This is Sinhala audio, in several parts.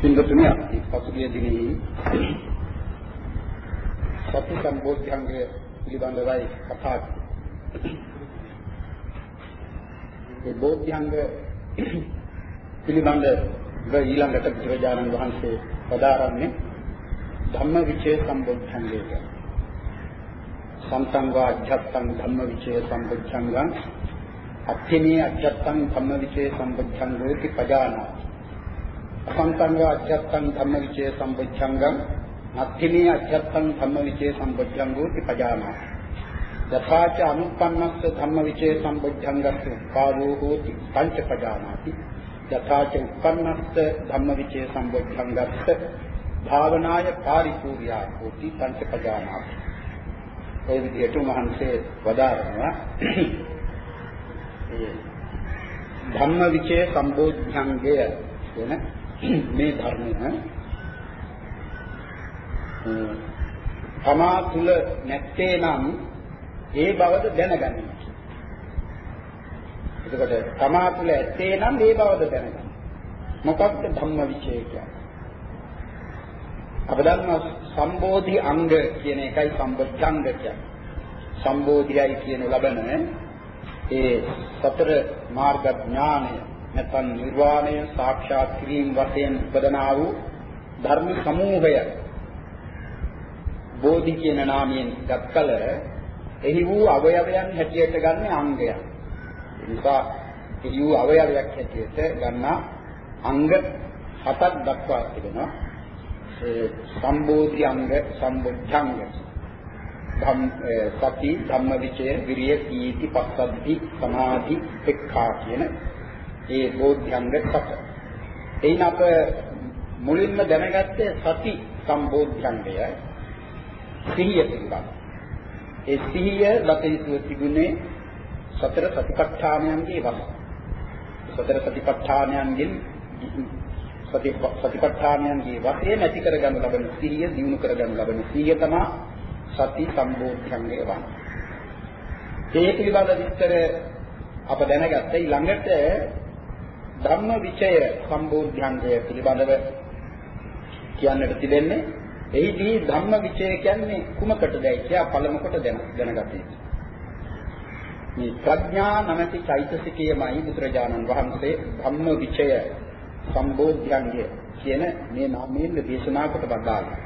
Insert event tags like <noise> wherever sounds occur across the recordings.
පින්වතුනි අපි පසුගිය දිනෙහි සති සම්බෝධ්‍යංගය පිළිබඳවයි කතා ඒ බෝධ්‍යංග පිළිබඳ ඊළඟට බුදුරජාණන් වහන්සේ පදාරන්නේ ධම්මවිචේ සම්බෝධ්‍යංගය සම්තංවා අධ්‍යත්තං ධම්මවිචේ සම්බෝධ්‍යංගං අත්ථිනේ අධ්‍යත්තං ධම්මවිචේ සම්බෝධ්‍යංගෝති පජානාති. අසංකංග අධ්‍යත්තං ධම්මවිචේ සම්පච්ඡංගං අත්ථිනේ අධ්‍යත්තං ධම්මවිචේ සම්පච්ඡංගෝ තිපජානා යථාච අනුප්පන්නස්ස ධම්මවිචේ සම්පච්ඡංගස්ස උපාදෝ හෝති පංචපජානාති යථාච උප්පන්නස්ස ධම්මවිචේ සම්පච්ඡංගස්ස භාවනාය පාරිපූර්ණා හෝති පංචපජානාති ඒ විදිහට මහන්සේ වදාරනවා. ධම්මවිචේ සම්බෝධ්‍යංගය කියන මේ ධර්මය තමා තුල නැත්තේ නම් ඒ බවද දැනගන්න. එතකොට තමා තුල ඇත්තේ නම් ඒ බවද දැනගන්න. මොකක්ද ධම්මවිචය කියන්නේ? අප දන්නවා සම්බෝධි අංග කියන එකයි සම්බොධ්‍යංග කියන්නේ. සම්බෝධියයි කියන ලබන ඒ සතර මාර්ග ඥානය නැත්නම් නිර්වාණය සාක්ෂාත් කිරීම වශයෙන් උපදනා වූ ධර්ම සමූහය බෝධි කියන නාමයෙන් ගත්කල එහි වූ අවයවයන් හැටියට ගන්න අංගය. ඒ නිසා එහි වූ අවයවයක් හැටියට ගන්න අංග හතක් දක්වා තිබෙනවා. ඒ සම්බෝධි අංග සම්බුද්ධංග ධම් සති ධම්මවිචය විරිය සීති පස්සද්ධි සමාධි එක්ඛා කියන ඒ බෝධ්‍යංග සත. එයින් අප මුලින්ම දැනගත්තේ සති සම්බෝධ්‍යංගය සිහිය පිළිබඳ. ඒ සිහිය දතයුතු තිබුණේ සතර සතිපට්ඨානයන්ගේ වශයෙන්. සතර සතිපට්ඨානයන්ගෙන් සති සතිපට්ඨානයන්ගේ වශයෙන් ඇති කරගනු ලබන සිහිය දිනු කරගනු ලබන සිහිය තමයි සති සම්බෝධ්‍යංගය වන්නේ. ඒ පිළිබඳ විස්තර අප දැනගත්තා ඊළඟට ධම්ම විචය සම්බෝධ්‍යංගය පිළිබඳව කියන්නට තිබෙන්නේ එහිදී ධම්ම විචය කියන්නේ කුමකටදයි කියලා පළමු කොට දැනගත යුතුයි. මේ ප්‍රඥා නැමැති චෛතසිකයමයි බුදුරජාණන් වහන්සේ ධම්ම විචය සම්බෝධ්‍යංගය කියන මේ නාමයෙන් දේශනා කොට වදාළා.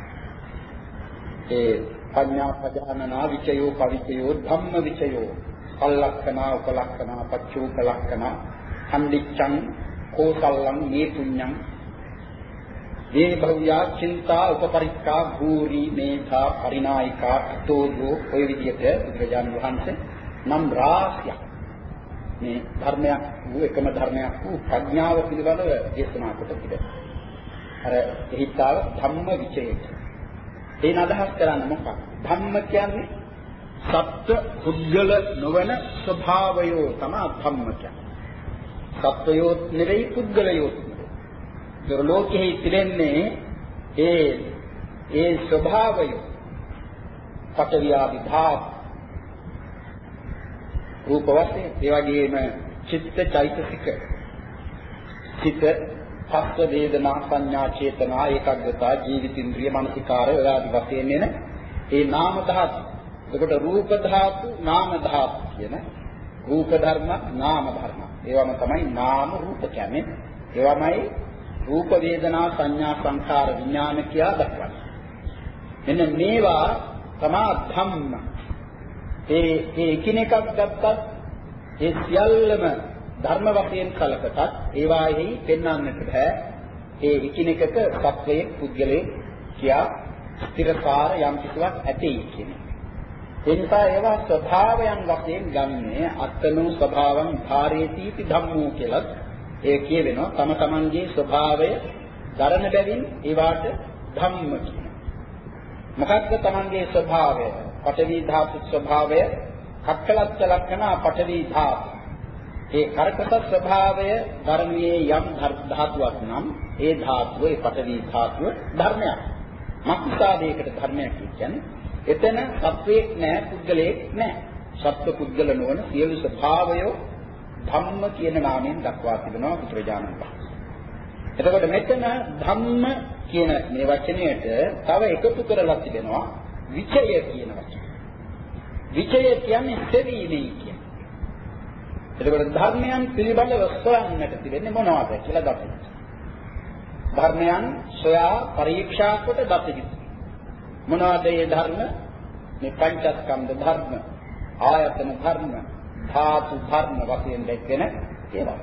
ඒ පඤ්ඤා පජානනා විචයෝ පවිචයෝ ධම්ම විචයෝ අල්ලක්කනා උපලක්කනා පච්චෝපලක්කනා ඛණ්ඩිච්ඡං කෝසල්ලං මේ පුඤ්ඤං මේ භව්‍යා චින්තා උපපරික්ඛා භූරි මේධා පරිනායිකා අතෝදෝ ඔය විදිහට බුදුරජාණන් වහන්සේ නම් රාශියක් මේ ධර්මයක් වූ එකම ධර්මයක් වූ ප්‍රඥාව පිළිබඳව දේශනා කොට තිබෙනවා. අර එහිතාව ධම්ම විචය. ඒන අදහස් කරන්නේ මොකක්ද? ධම්ම කියන්නේ සත්‍ය පුද්ගල නොවන ස්වභාවයෝ තමයි ධම්ම කියන්නේ. සත්වයෝත් නෙවෙයි පුද්ගලයෝත් නෙවෙයි. ඒතර ලෝකෙහි තිබෙන්නේ ඒ ඒ ස්වභාවය පටවියාදි භාව රූප වශයෙන් ඒ වගේම චිත්ත චෛතසික චිත්ත පස්ස වේදනා සංඥා චේතනා ඒකග්ගතා ජීවිතින්ද්‍රිය මානසිකාරය ආදී වශයෙන් එන ඒ නාම ධාතු. එතකොට රූප ධාතු නාම ධාතු කියන රූප ධර්ම නාම ධර්ම. ඒවම තමයි නාම රූප කියන්නේ. ඒවමයි රූප වේදනා සංඥා සංකාර විඥාන කියලා දක්වන්නේ. මෙන්න මේවා තමා ධම්ම. ඒ ඒ එකිනෙකක් ගත්තත් ඒ සියල්ලම ධර්ම වශයෙන් කලකටත් ඒවාෙහි පෙන්වන්නට බෑ. ඒ එකිනෙකක සත්වයේ පුද්ගලයේ කියා ස්ථිරකාර යම් කිසිවක් ඇති කියන්නේ. ඒ නිසා ඒවා ස්වභාවයන් වශයෙන් ගන්නේ අත්තනෝ ස්වභාවං ධාරේතිති ධම්මෝ කියලා ඒ කියවෙනවා තම තමන්ගේ ස්වභාවය දරන බැවින් ඒවාට ධම්ම කියනවා. මොකක්ද තමන්ගේ ස්වභාවය? පඨවි ධාතු ස්වභාවය කක්කලච්ච ලක්ෂණ පඨවි ධාතු. ඒ කරකස ස්වභාවය ධර්මයේ යම් ධාතුවක් නම් ඒ ධාතුව ඒ පඨවි ධාතුව ධර්මයක්. මක්සාදයකට ධර්මයක් කියන්නේ එතන සත්වයක් නැහැ පුද්ගලයෙක් නැහැ. සත්ව පුද්ගල නොවන සියලු ස්වභාවය ධම්ම කියන නාමයෙන් දක්වා තිබෙනවා බුදුරජාණන් වහන්සේ. එතකොට මෙතන ධම්ම කියන මේ වචනයට තව එකතු කරලා තිබෙනවා විචය කියන වචනය. විචය කියන්නේ සෙවීමයි කියන්නේ. එතකොට ධර්මයන් පිළිබඳව සොයන්නට තිබෙන්නේ මොනවද කියලා දකින්න. ධර්මයන් සොයා පරීක්ෂා කොට දකින්න. මොනවද මේ ධර්ම? මේ පංචස්කන්ධ ධර්ම, ආයතන ධර්ම, ධාතු ධර්ම වශයෙන් දැක්වෙන ඒවා.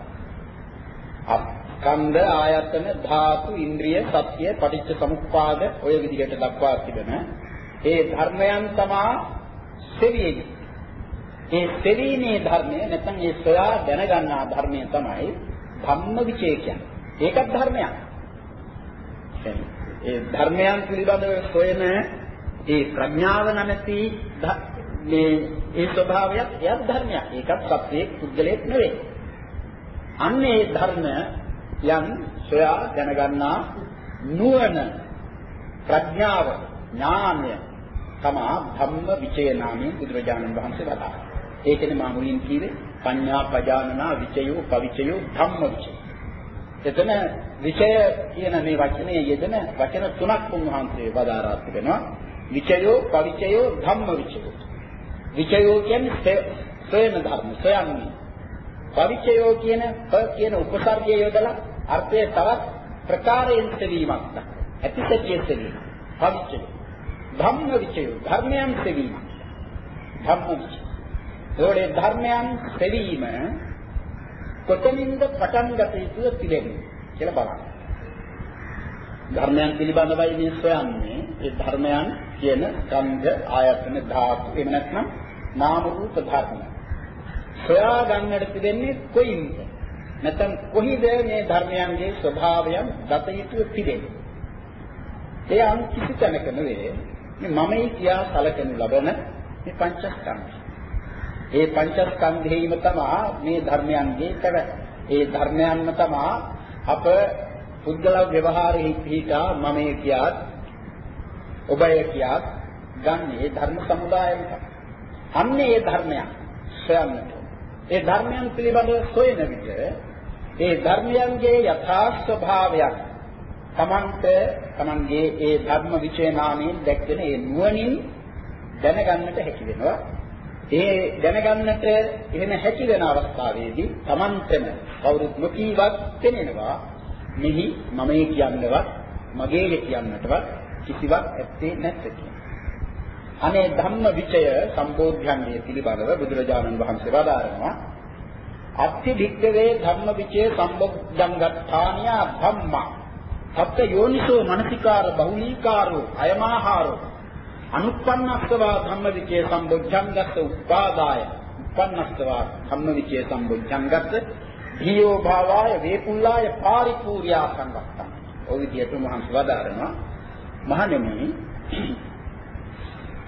ස්කන්ධ ආයතන ධාතු ඉන්ද්‍රිය සත්‍ය පටිච්ච සමුප්පාද ඔය විදිහට දක්වා තිබෙන ඒ ධර්මයන් තමා සෙවීම. ඒ සෙවීමේ ධර්මය නැත්නම් ඒ සොයා දැනගන්නා ධර්මය තමයි ධම්ම විචේ කියන්නේ. ඒකත් ධර්මයක්. ඒ ධර්මයන් පිළිබඳව සොයන ඒ ප්‍රඥාව නැමැති මේ ඒ ස්වභාවයක් එයත් ධර්මයක්. ඒකත් සත්‍යයේ පුද්ගලයක් නෙවෙයි. අන්න ඒ ධර්ම යම් සොයා දැනගන්නා නුවණ ප්‍රඥාව ඥානය තමා ධම්ම විචය නාමයෙන් බුදුරජාණන් වහන්සේ වදාළා. ඒකනේ මා මුලින් කිව්වේ පඤ්ඤා පජානනා විචයෝ පවිචයෝ ධම්ම විචය. එතන විචය කියන මේ වචනේ යෙදෙන වචන තුනක් උන්වහන්සේ වදාරා තිබෙනවා. විචයෝ පවිචයෝ ධම්ම විචයෝ. විචයෝ කියන්නේ සොයන ධර්ම සොයන්නේ. පවිචයෝ කියන ප කියන උපසර්ගය යොදලා අර්ථය තවත් ප්‍රකාරයෙන් සෙවීමක් දක්වනවා. ඇතිසැටිය සෙවීම. පවිචයෝ. ධම්ම විචයෝ ධර්මයන් සෙවීම. ධම්ම විචය. ඒවලේ ධර්මයන් සෙවීම කොතනින්ද පටන් ගත යුතුද පිළිගන්නේ කියලා බලන්න. ධර්මයන් පිළිබඳවයි මේ සොයන්නේ. ඒ ධර්මයන් කියන ස්කන්ධ ආයතන ධාතු එහෙම නැත්නම් නාම රූප ධර්ම. සොයා ගන්නට තිබෙන්නේ කොයින්ද? නැත්නම් කොහිද මේ ධර්මයන්ගේ ස්වභාවයන් දත යුතු තිබෙන්නේ? ඒ අන් කිසි තැනක නෙවෙයි මේ මමයි කියා සැලකනු ලබන මේ පංචස්කන්ධය. ඒ පංචස්කන්ධේම තමයි මේ ධර්මයන්ගේ පැවැත්ම. ඒ ධර්මයන්ම තමයි අප පුද්ගල ව්‍යවහාරෙහි පිහිටා මමයි කියාත් ඔබය කියාත් ගන්න ඒ ධර්ම සමුදායම තමයි. අන්නේ ඒ ධර්මයන් සොයන්නට. ඒ ධර්මයන් පිළිබඳව සොයන විට ඒ ධර්මයන්ගේ යථා ස්වභාවයක් තමන්ට තමන්ගේ ඒ ධර්ම විචේ නාමයෙන් දැක්වෙන ඒ නුවණින් දැනගන්නට හැකි වෙනවා. ඒ දැනගන්නට එහෙම හැකි වෙන අවස්ථාවේදී තමන්ටම කවුරුත් නොකීවත් පෙනෙනවා. මෙහි මමයි කියන්නවත් මගේ කියන්නටවත් කිසිවක් ඇත්තේ නැත්te අනේ ධම්ම විචය සම්බෝධ්‍යංගයේ පිළිබඳව බුදුරජාණන් වහන්සේ වදාරනවා. අත්ති භික්කවේ ධම්ම විචය සම්බෝධ්‍යංගත්ථානියා ධම්මා. සත්ත යෝනිසෝ මනසිකාර බහුලීකාරෝ අයමාහාරෝ අනුප්පන්නස්සවා ධම්මවිචේ සම්බොජ්ජංගස්ස උපාදාය. උපන්නස්සවා ධම්මවිචේ සම්බොජ්ජංගස්ස ධීයෝ භාවාය වේකුල්ලාය පාරිපූර්යා සංවත්තං ඔය විදිහට මහන්සි වදාරනවා. මහණෙනි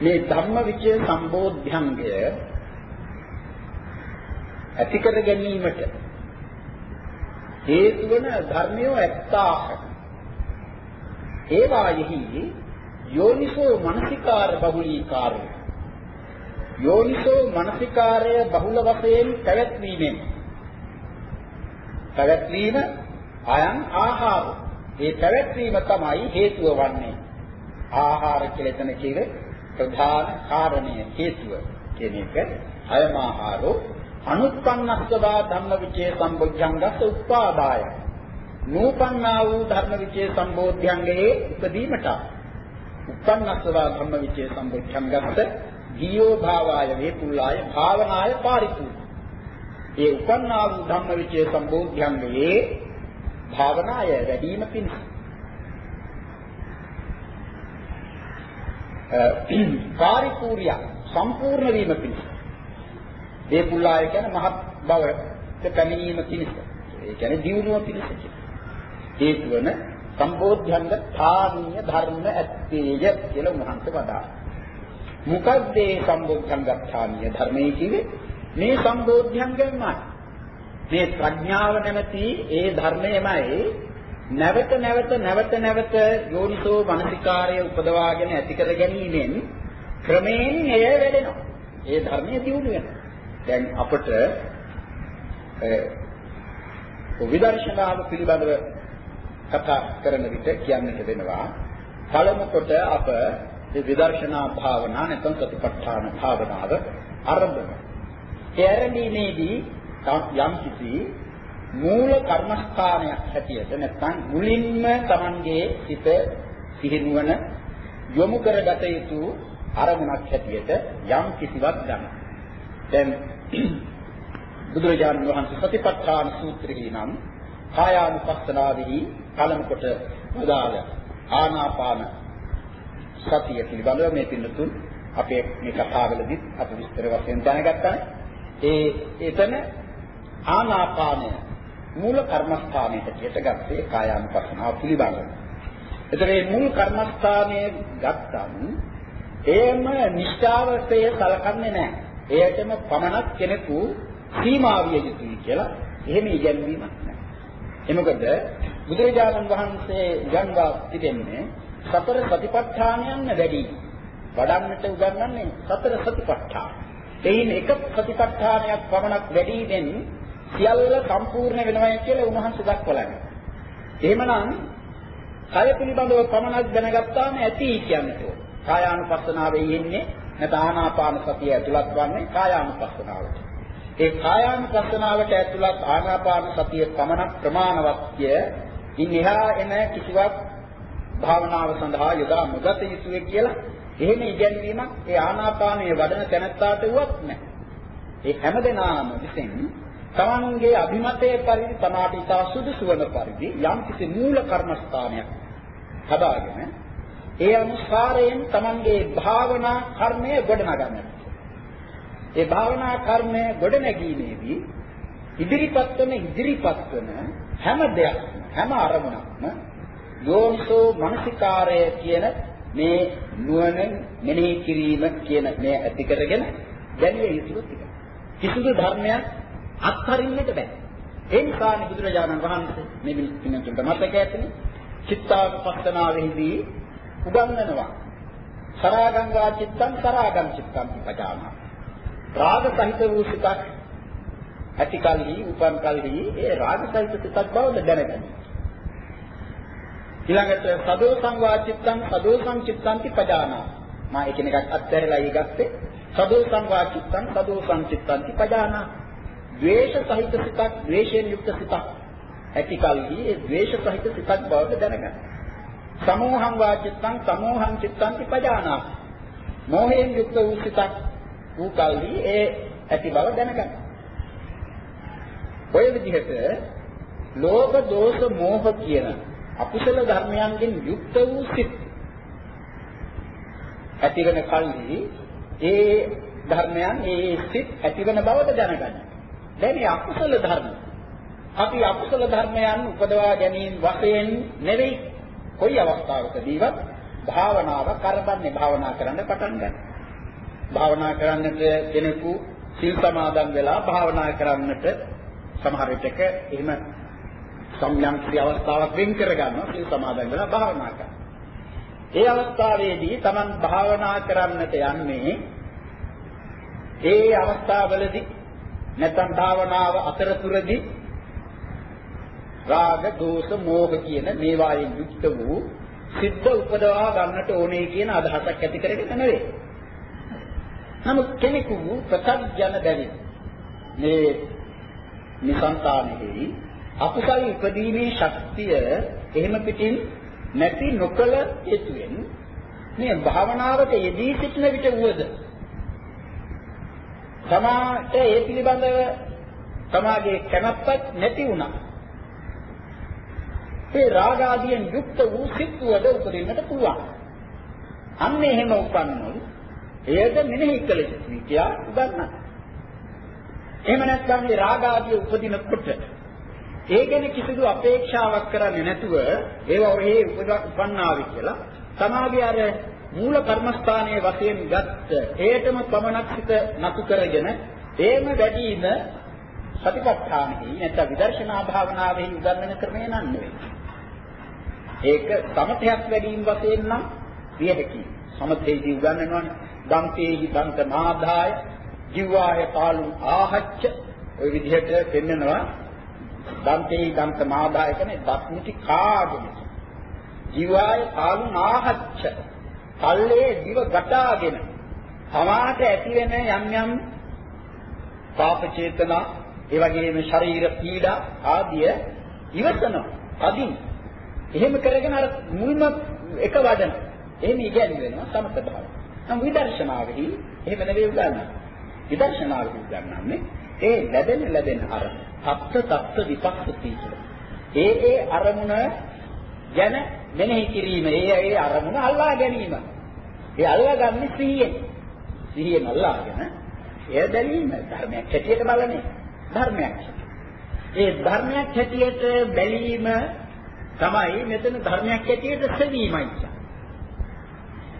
මේ ධම්මවිචේ සම්බෝධ්‍යංගය ඇති කර ගැනීමට හේතු වන ධර්මය ඇත්තාහ. ඒවායෙහි යෝනිසෝ මනසිකාර බහුලීකාරය යෝනිසෝ මනසිකාරය බහුල වශයෙන් පැවැත්වීමෙන්. පැවැත්වීම අයන් ආහාර. ඒ පැවැත්වීම තමයි හේතුව වන්නේ. ආහාර කියලා එතන කියේ ප්‍රධාන කාරණය හේතුව කියන එක. අයම ආහාරෝ අනුත්පන්නස්සවා ධම්මවිචේ සම්බොජ්ජංගස්ස උපාදාය. නූපන්නා වූ ධර්ම විචේ සම්බෝධ්‍යංගයේ උපදීමට උපන්නස්සවා ධම්ම විචේ සම්බෝධ්‍යංගස්ස ජීවෝ භාවාය වේපුල්ලාය භාවනාය පාරිපූර්ණ. ඒ උපන්නා වූ ධම්ම විචේ සම්බෝධ්‍යංගයේ භාවනාය වැඩිම පිණිස. පාරිපූර්ය සම්පූර්ණ වීම පිණිස. වේපුල්ලාය කියන්නේ මහත් බවට පැමිණීම පිණිස. ඒ කියන්නේ දියුණුව පිණිස කියන්නේ. හේතු වන සම්බෝධ්‍යංග ථානීය ධර්ම ඇත්තේය කියලා උන්වහන්සේ වදාළා. මොකක්ද මේ සම්බෝධ්‍යංග ථානීය ධර්මයේ කිව්වේ? මේ සම්බෝධ්‍යංගයමයි. මේ ප්‍රඥාව නැමැති ඒ ධර්මයමයි නැවත නැවත නැවත නැවත යෝනිසෝ මනසිකාරය උපදවාගෙන ඇති කර ගැනීමෙන් ක්‍රමයෙන් එය වැඩෙනවා. ඒ ධර්මයේ දියුණු වෙනවා. දැන් අපට විදර්ශනාව පිළිබඳව කතා කරන විට කියන්නට වෙනවා පළමු කොට අප මේ විදර්ශනා භාවනා නැත්නම් සතිපට්ඨාන භාවනාව ආරම්භ ඒ ආරම්භයේදී යම් කිසි මූල කර්මස්ථානයක් හැටියට නැත්නම් මුලින්ම Tamanගේ සිත සිහිනුවන යොමු කරගත යුතු අරමුණක් හැටියට යම් කිසිවක් ගන්න. දැන් බුදුරජාණන් වහන්සේ සතිපට්ඨාන සූත්‍රයේ නම් කායානුපස්සනාවෙහි පළමු කොට වදාළ ආනාපාන සතිය පිළිබඳව මේ පින්නතුන් අපේ මේ කතාවලදී අපි විස්තර වශයෙන් දැනගත්තා. ඒ එතන ආනාපානය මූල කර්මස්ථානයට කියට ගත්තේ කායානුපස්සනාව පිළිබඳව. එතන මේ මූල කර්මස්ථානයේ ගත්තම එයම නිෂ්ඨාවතේ සලකන්නේ නැහැ. එයටම පමණක් කෙනෙකු සීමා විය යුතුයි කියලා එහෙම ඉගැන්වීමක් නැහැ. එමකද බුදුරජාණන් වහන්සේ ඉගන්වා තිබෙන්නේ සතර සතිපට්ඨානයන් වැඩි. වඩන්නට උගන්වන්නේ සතර සතිපට්ඨාන. එයින් එක සතිපට්ඨානයක් පමණක් වැඩිවෙන් සියල්ල සම්පූර්ණ වෙනවා කියලා උන්වහන්සේ දක්වලා එහෙමනම් කය පිළිබඳව පමණක් දැනගත්තාම ඇති කියන්නේ. කායානුපස්සනාවේ ඉන්නේ නැත්නම් ආනාපාන සතිය ඇතුළත් වන්නේ කායානුපස්සනාවට. ඒ කායානුපස්සනාවට ඇතුළත් ආනාපාන සතිය පමණක් ප්‍රමාණවත්ය. ඉන් එහා එන කිසිවක් භාවනාව සඳහා යොදා නොගත යුතුය කියලා එහෙම ඉගැන්වීමක් ඒ ආනාපානයේ වඩන තැනැත්තාට වුවත් නැහැ. ඒ හැමදෙනාම විසින් තමන්ගේ අභිමතයේ පරිදි තමාට ඉතා සුදුසු වන පරිදි යම් කිසි මූල කර්මස්ථානයක් හදාගෙන ඒ අනුසාරයෙන් තමන්ගේ භාවනා කර්මය ගොඩනගන්නට. ඒ භාවනා කර්මය ගොඩනැගීමේදී ඉදිරිපත් වන ඉදිරිපත් වන හැම දෙයක්ම හැම අරමුණක්ම යෝනිසෝ මනසිකාරය කියන මේ නුවණ මෙනෙහි කිරීම කියන මේ ඇති කරගෙන දැනිය යුතු ටික. කිසිදු ධර්මයක් අත්හරින්නට බෑ. ඒ නිසානේ බුදුරජාණන් වහන්සේ මේ පින්නතුන්ට මතක ඇතිනේ චිත්තාපස්සනාවේදී උගන්වනවා. සරාගං වා චිත්තං සරාගං චිත්තං පජානා. රාග සහිත වූ සිතක් ඇති කලෙහි උපන් කලෙහි ඒ රාග සහිත සිතක් බව දැනගන්න. ඊළඟට සදෝ සංවා චිත්තං සදෝ සංචිත්තං පජානා. මා එකිනෙකක් අත්හැරලා ඊගත්තේ සදෝ සංවා චිත්තං සදෝ සංචිත්තං පජානා. ද්වේෂ සහිත සිතක් ද්වේෂයෙන් යුක්ත සිතක් ඇති කලෙහි ඒ ද්වේෂ සහිත සිතක් බව දැනගන්න. සමෝහං වාචිත්තං සමෝහං චිත්තං පජානා. මෝහයෙන් යුක්ත වූ සිතක් වූ කල්හි ඒ ඇති බව දැනගන්න. ඔය විදිහට ලෝභ දෝෂ මෝහ කියන අකුසල ධර්මයන්ගෙන් යුක්ත වූ සිත් ඇතිවන කල්හි ඒ ධර්මයන් ඒ සිත් ඇතිවන බවට දැනගන්න. දැන් මේ අකුසල ධර්ම අපි අකුසල ධර්මයන් උපදවා ගැනීම වශයෙන් නෙවෙයි කොයි අවස්ථාවකදීවත් භාවනාව කරබන්නේ භාවනා කරන්න පටන් ගන්න. භාවනා කරන්නට කෙනෙකු සිල් සමාදන් වෙලා භාවනා කරන්නට සමහර විටක එහෙම සම්යම් ක්‍රිය අවස්ථාවක් වෙන් කර ගන්නවා සිල් සමාදන් වෙලා භාවනා කරනවා. ඒ අවස්ථාවේදී Taman භාවනා කරන්නට යන්නේ ඒ අවස්ථාවවලදී නැත්නම් භාවනාව අතරතුරදී රාග, දෝෂ, මෝහ කියන මේවායෙන් යුක්ත වූ සිද්ධ උපදවා ගන්නට ඕනේ කියන අදහසක් ඇති කරගෙන නෙවෙයි. නමුත් කෙනෙකු ප්‍රත්‍යඥ බැරි මේ නිසංතානෙහි අකුසල ඉපදීමේ ශක්තිය එහෙම පිටින් නැති නොකල හේතුවෙන් මේ භාවනාවට යෙදී සිටින විට වුවද තමාට ඒ පිළිබඳව තමාගේ කැමැත්තක් නැති වුණා ඒ රාග ආදියෙන් යුක්ත වූ සිත් වල උපදින්නට පුළුවන්. අන්න එහෙම උපන්නොත් එයද මෙනෙහි කළ යුතුයි කියා උගන්වනවා. එහෙම නැත්නම් මේ රාග ආදිය උපදිනකොට ඒ ගැන කිසිදු අපේක්ෂාවක් කරන්නේ නැතුව ඒව ඔහේ උපන්නාවි කියලා සමාධිය අර මූල කර්මස්ථානයේ වශයෙන් ගත්ත ඒටම පමණක් සිත නතු කරගෙන ඒම වැඩිම සතිපට්ඨානෙහි නැත්නම් විදර්ශනා භාවනාවෙහි උගන්වන ක්‍රමය නන් නෙවෙයි. ඒක සමතයක් වැඩිම වශයෙන් නම් විය හැකියි. සමතේදී උගන්වනවානේ දන්තේහි දන්ත නාදාය ජීවාය පාලු ආහච්ච ඔය විදිහට පෙන්නනවා දන්තේ දන්ත මාදායකනේ දත්මිටි කාගෙන. ජීවාය කාලු නාහච්ච. කල්ලේ දිව ගටාගෙන. තමාට ඇති වෙන යම් යම් පාප චේතනා ඒ වගේම ශරීර පීඩා ආදිය ඉවසනවා අදින්. එහෙම කරගෙන අර මුල්ම එක වදන. එහෙම ඉගෙනගෙනවා සමත භාවය. නම් විදර්ශනාවෙහි එහෙම නෙවෙයි උගන්වන්නේ. විදර්ශනාවෙහි උගන්වන්නේ ඒ ලැබෙන ලැබෙන අර තත්ත්ව තත්ත්ව විපස්සති. කියලා ඒ ඒ අරමුණ ගැන මෙනෙහි කිරීම ඒ ඒ අරමුණ අල්ලා ගැනීම. ඒ අල්ලාගන්නේ සිහියෙන්. සිහියෙන් අල්ලාගෙන එය බැලීම ධර්මයක් හැටියට බලන්නේ. ධර්මයක්. ඒ ධර්මයක් හැටියට බැලීම තමයි මෙතන ධර්මයක් හැටියට සෙවීමයි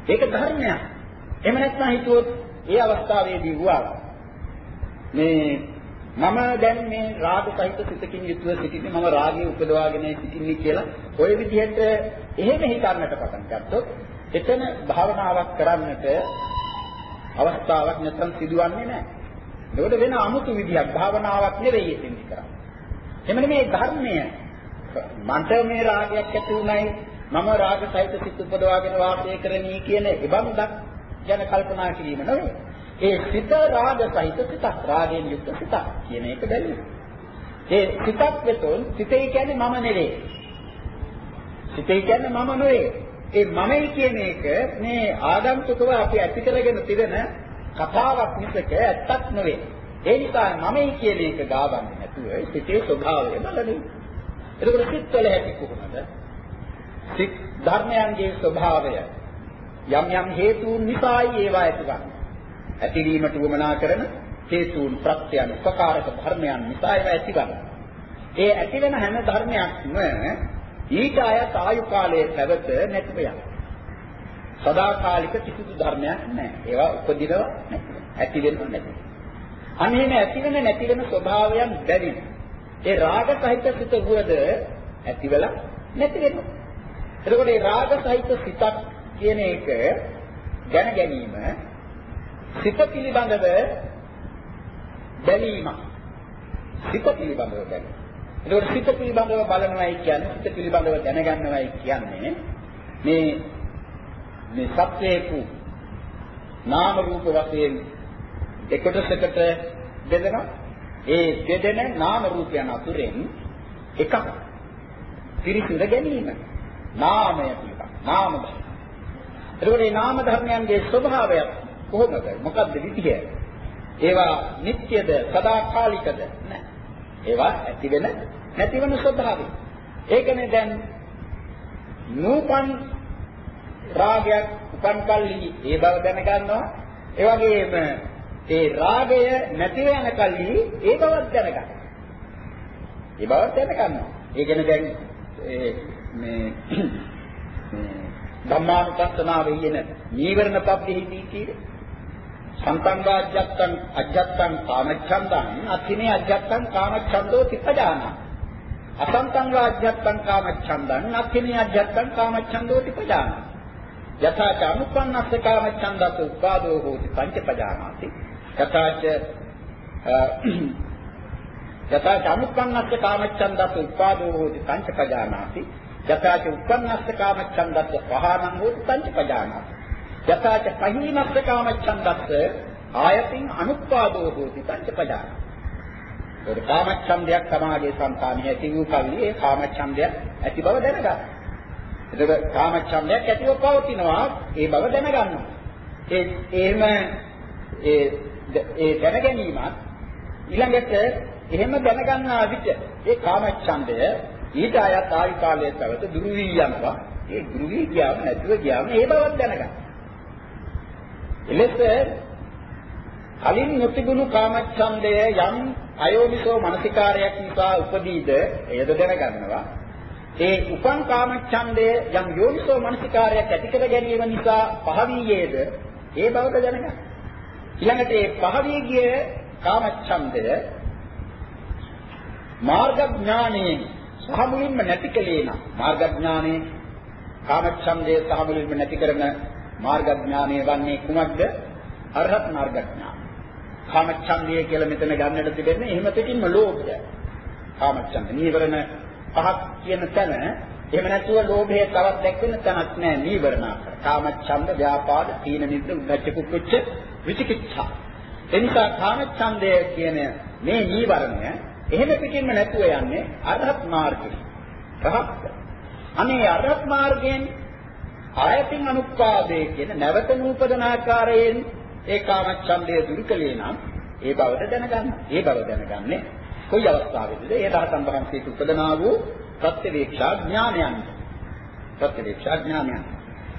ඒක ධර්මයක්. එහෙම නැත්නම් හිතුවොත් ඒ අවස්ථාවේදී වුණා. මේ මම දැන් මේ රාග සහිත සිතකින් යුතුව සිටින්නේ මම රාගය උපදවාගෙන සිටින්නේ කියලා ওই විදිහට එහෙම හිතන්නට පටන් ගත්තොත් එතන භාවනාවක් කරන්නට අවස්ථාවක් නැත්නම් සිදුවන්නේ නැහැ. ඒකට වෙන අමුතු විදියක් භාවනාවක් නෙවෙයි එතින් කරන්නේ. එමෙන්න මේ ධර්මය මන්ට මේ රාගයක් ඇති උනායි මම රාග සහිත සිත උපදවාගෙන වාසය කරමි කියන ඒබඳක් ගැන කල්පනා කිරීම නෙවෙයි. ඒ සිත රාග සහිත සිතක් රාගයෙන් යුක්ත සිතක් කියන එක බැලුවා. ඒ සිතක් වෙතොන් සිතේ කියන්නේ මම නෙවෙයි. සිතේ කියන්නේ මම නෙවෙයි. ඒ මමයි කියන එක මේ ආගන්තුකව අපි ඇති කරගෙන තිබෙන කතාවක් මිසක ඇත්තක් නෙවෙයි. ඒ නිසා මමයි කියන එක ගාවන්නේ නැතුව සිතේ ස්වභාවය බලන්නේ. එතකොට සිත්වල ඇති කොහොමද? සිත් ධර්මයන්ගේ ස්වභාවය යම් යම් හේතුන් නිසායි ඒවා ඇතිවන්නේ. ඇතිවීමට උවමනා කරන හේතුන් ප්‍රත්‍යයන් උපකාරක ධර්මයන් නිසා ඒවා ඇතිවන්නේ. ඒ ඇතිවෙන හැම ධර්මයක්ම ඊට අයත් ආයු කාලයේ පැවත නැතිව යනවා. සදාකාලික කිසිදු ධර්මයක් නැහැ. ඒවා උපදිනව නැති. ඇති වෙනව නැති. අනේම ඇති වෙන නැති වෙන ස්වභාවයන් බැරි. ඒ රාග සහිත සිත වුවද ඇති වෙලා නැති වෙනවා. එතකොට මේ රාග සහිත සිතක් කියන එක දැන ගැනීම සිත පිළිබඳව බැලීම. සිත පිළිබඳව බැලීම. එතකොට සිත පිළිබඳව බලනවායි කියන්නේ සිත පිළිබඳව දැනගන්නවායි කියන්නේ මේ මේ සත්‍යේකු නාම රූප වශයෙන් දෙකොටසකට බෙදෙනවා. ඒ බෙදෙන නාම රූපයන් අතුරෙන් එකක් පිරිසිඳ ගැනීම. නාමය පිළිබඳ. නාම ධර්ම. එතකොට මේ නාම ධර්මයන්ගේ ස්වභාවය කොහොමද? මොකක්ද විදිය? ඒවා නිට්ටයද සදාකාලිකද? නැහැ. ඒවා ඇති වෙන නැති වෙන ස්වභාවය. ඒකනේ දැන් නූපන් රාගයක් උපන් කල්හි ඒ බව දැනගන්නවා. ඒ වගේම ඒ රාගය නැති වෙන කල්හි ඒ බවක් දැනගන්නවා. ඒ බවක් දැනගන්නවා. ඒ කියන්නේ දැන් මේ මේ ධම්මානුපස්සනාවේ කියන නීවරණ පබ්බෙහිදී කියන්නේ සන්තං වාජ්ජත්තං අජ්ජත්තං කාමච්ඡන්දං. අත්තිනේ අජ්ජත්තං කාමච්ඡන්தோ තිපජානා. අසන්තං වාජ්ජත්තං කාමච්ඡන්දං. අත්තිනේ අජ්ජත්තං කාමච්ඡන්தோ තිපජානා. යථාච අනුපන්නස්ස කාමච්ඡන්දස උපාදෝ හෝති පංචපජානාති යථාච යථාච අනුපන්නස්ස කාමච්ඡන්දස උපාදෝ හෝති පංචපජානාති යථාච උපන්නස්ස කාමච්ඡන්දස පහනං හෝති පංචපජානාති යථාච පහීනස්ස කාමච්ඡන්දස්ස ආයතින් අනුපාදෝ හෝති පංචපදාන. ඒක කාමච්ඡන්දයක් සමාජයේ సంతානිය ඇති වූ කල්ලි ඒ කාමච්ඡන්දය ඇති බව දැනගන්න. එතකොට කාමච්ඡන්දයක් ඇතිව පවතිනවා ඒ බව දැනගන්නවා. ඒ එහෙම ඒ ඒ දැනගැනීමත් ඊළඟට එහෙම දැනගන්නා විට ඒ කාමච්ඡන්දය ඊට අයත් ආයු කාලයේ පැවත දුරු වී යනවා. ඒ දුරු වී ගියාම නැතිව ගියාම ඒ බවක් දැනගන්න. එලෙස කලින් නොතිබුණු කාමච්ඡන්දය යම් අයෝනිසෝ මනසිකාරයක් නිසා උපදීද එයද දැනගන්නවා. ඒ උපං කාමච්ඡන්දය යම් යෝනිසෝ මනසිකාරයක් ඇති කර ගැනීම නිසා පහවීයේද ඒ බවද දැනගන්න. ඊළඟට ඒ පහවී ගිය කාමච්ඡන්දය මාර්ග ඥානයෙන් සහ මුලින්ම නැති කලේ නම් මාර්ග ඥානයේ කාමච්ඡන්දය සහ මුලින්ම නැති කරන මාර්ග ඥානය වන්නේ කුමක්ද? අරහත් මාර්ග ඥාන. කාමච්ඡන්දය කියලා මෙතන ගන්නට තිබෙන්නේ එහෙම පිටින්ම ලෝභය. කාමච්ඡන්ද නීවරණ පහක් කියන තැන එහෙම නැතුව ලෝභය තවත් දැක්වෙන තැනක් නෑ නීවරණ ආකාර. කාමච්ඡන්ද, ව්‍යාපාද, තීන මිද්ද, උද්ධච්ච කුච්ච, විචිකිච්ඡා. එනිසා කාමච්ඡන්දය කියන මේ නීවරණය එහෙම පිටින්ම නැතුව යන්නේ අරහත් මාර්ගයේ. රහත්. අනේ අරහත් මාර්ගයෙන් ආයතින් අනුපාදේ කියන නැවත නූපදන ආකාරයෙන් ඒ කාමච්ඡන්දය දුරු කළේ නම් ඒ බවද දැනගන්න. ඒ බව දැනගන්නේ කොයි අවස්ථාවේදද? ඒ රහතන් වහන්සේට උපදනා වූ ප්‍රත්‍යවේක්ෂා ඥානයන්. ප්‍රත්‍යවේක්ෂා ඥානයන්.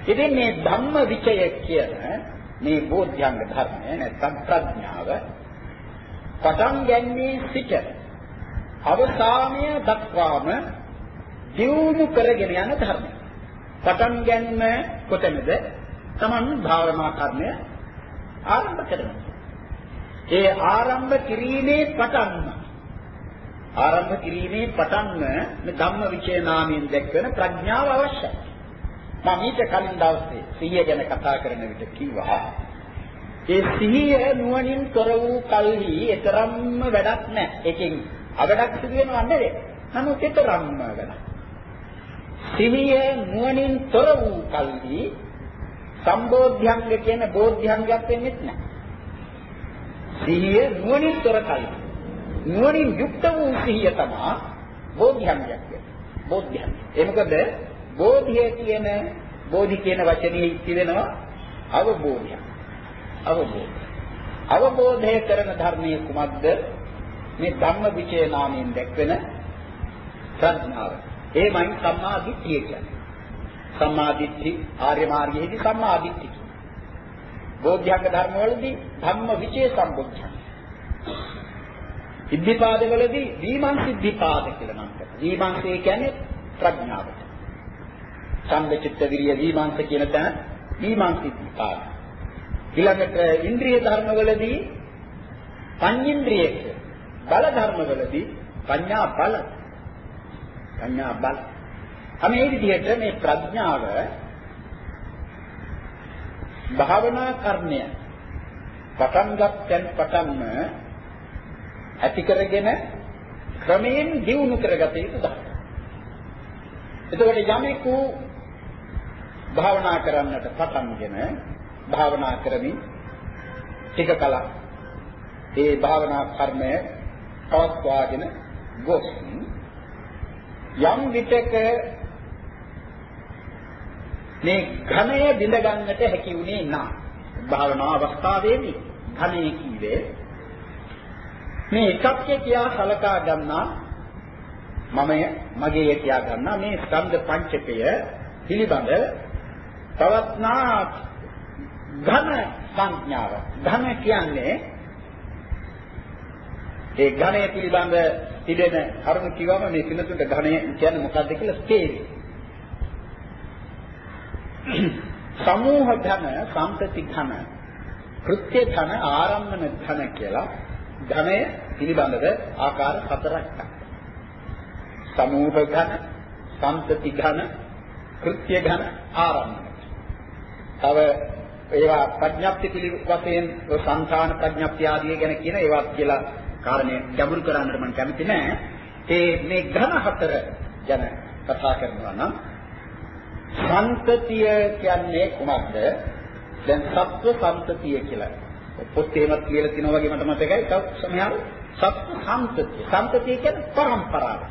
ඉතින් මේ ධම්ම විචය කියන මේ බෝධ්‍යංග ධර්මය නැත්නම් ප්‍රඥාව පටන් ගැනීම සිට අවසානය දක්වාම දියුණු කරගෙන යන ධර්මය. පටන් ගැනීම කොතැනද? Taman භාවනා කර්මය ආරම්භ කරනවා. ඒ ආරම්භ කිරීමේ පටන්ම ආරම්භ කිරීමේ පටන්ම මේ ධම්ම විචේ නාමයෙන් දැක්වෙන ප්‍රඥාව අවශ්‍යයි. මම ඊට කලින් දවසේ සිහිය ගැන කතා කරන විට කිව්වා ඒ සිහිය නුවණින් තොර වූ කල්හි ඊතරම්ම වැඩක් නැහැ. ඒකෙන් අවඩක් සිදු වෙනව නෙවෙයි. නමුත් ඊතරම්ම වැඩක්. සිහිය නුවණින් තොර වූ කල්හි සම්බෝධ්‍යංග කියන බෝධ්‍යංගයක් වෙන්නේ නැහැ. සිහිය නුවණින් තොර කල්හි නුවණින් යුක්ත වූ සිහිය තමයි බෝධ්‍යංගයක් කියන්නේ. බෝධ්‍යංග. ඒ මොකද බෝධිය කියන බෝධි කියන වචනේ ඉතිරෙනවා අවබෝධය. අවබෝධය. අවබෝධය කරන ධර්මයේ කුමක්ද? මේ ධම්ම විචේ නාමයෙන් දැක්වෙන ප්‍රඥාව. ඒමයි සම්මා දිට්ඨිය කියන්නේ. සම්මා දිට්ඨි ආර්ය මාර්ගයේදී සම්මා දිට්ඨි. බෝධ්‍යංග ධර්මවලදී ධම්ම විචේ සම්බුද්ධ. සිද්ධිපාදවලදී දීමං සිද්ධිපාද කියලා නම් කරනවා. දීමංසය කියන්නේ ප්‍රඥාවට. ඡන්ද චිත්ත විරිය දීමංස කියන තැන දීමං සිද්ධිපාද. ඊළඟට ඉන්ද්‍රිය ධර්මවලදී පඤ්ඤේන්ද්‍රියක බල ධර්මවලදී පඤ්ඤා බල. පඤ්ඤා බල. අනේ විදිහට මේ ප්‍රඥාව භාවනා කර්ණය පටන් ගන්නත් පටන්ම ඇති කරගෙන ක්‍රමයෙන් දියුණු කරගත යුතු ධර්ම. එතකොට යමෙකු භාවනා කරන්නට පටන්ගෙන භාවනා කරමින් ටික කලක් ඒ භාවනා කර්මය පවත්වාගෙන ගොස් යම් විටක මේ ඝණය බිඳ ගන්නට හැකි වුණේ නැහැ. භාවනා අවස්ථාවේදී ඝණය කීවේ මේ එකක්ය කියා සලකා ගන්නා මමය මගේ කියා ගන්නා මේ ස්කන්ධ පංචකය පිළිබඳ පවත්නා ඝන සංඥාව. ඝන කියන්නේ ඒ ඝණය පිළිබඳ තිබෙන කරුණු කිව්වම මේ සිනතුන්ට ඝණය කියන්නේ මොකක්ද කියලා තේරෙයි. සමූහ ඝන, සම්පති ඝන, කෘත්‍ය ඝන, ආරම්භන ඝන කියලා ඝනය පිළිබඳව ආකාර හතරක් සමූහ ඝන, සම්පති ඝන, කෘත්‍ය ඝන, ආරම්භන. තව ඒවා ප්‍රඥප්ති පිළිවසෙන් සංඛාන ප්‍රඥප්ති ආදී ගැන කියන ඒවා කියලා කාරණේ ගැඹුරු කරන්නට මම කැමති නෑ. ඒ මේ ඝන හතර ගැන කතා කරනවා නම් සම්පතිය කියන්නේ කුමක්ද? දැන් සත්ව සම්පතිය කියලා පොත් එහෙමත් කියලා තියෙනවා වගේ මට මතකයි. තව සමහර සත්‍ය සම්පතිය. සම්පතිය කියන්නේ පරම්පරාව.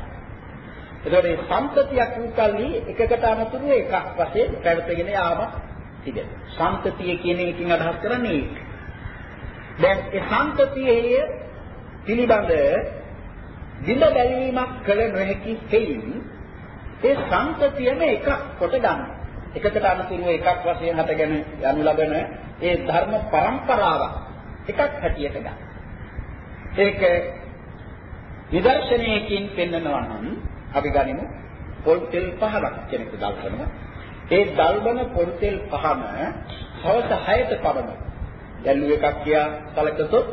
ඒතකොට මේ සම්පතියක් උකල්ලි එකකට අමතුරු එකක් වශයෙන් පැවතගෙන යාම තිබෙනවා. සම්පතිය කියන එකකින් අදහස් කරන්නේ ඒක. දැන් ඒ සම්පතියේ පිළිබඳ විඳ බැලීමක් කළ නොහැකි හේයින් ඒ සම්පතියම එකක් කොට ගන්න. එකකට අනුතුරුව එකක් වශයෙන් හටගෙන යනු ලබන ඒ ධර්ම પરම්පරාවක් එකක් හැටියට ගන්න. ඒක නිදර්ශනයකින් පෙන්වනවා නම් අපි ගනිමු පොල් තෙල් පහලක් කෙනෙකු දල්වනවා. ඒ දල්වන පොල් තෙල් පහම හවස 6ට පමණ දැල්ලු එකක් කියා සැලකතොත්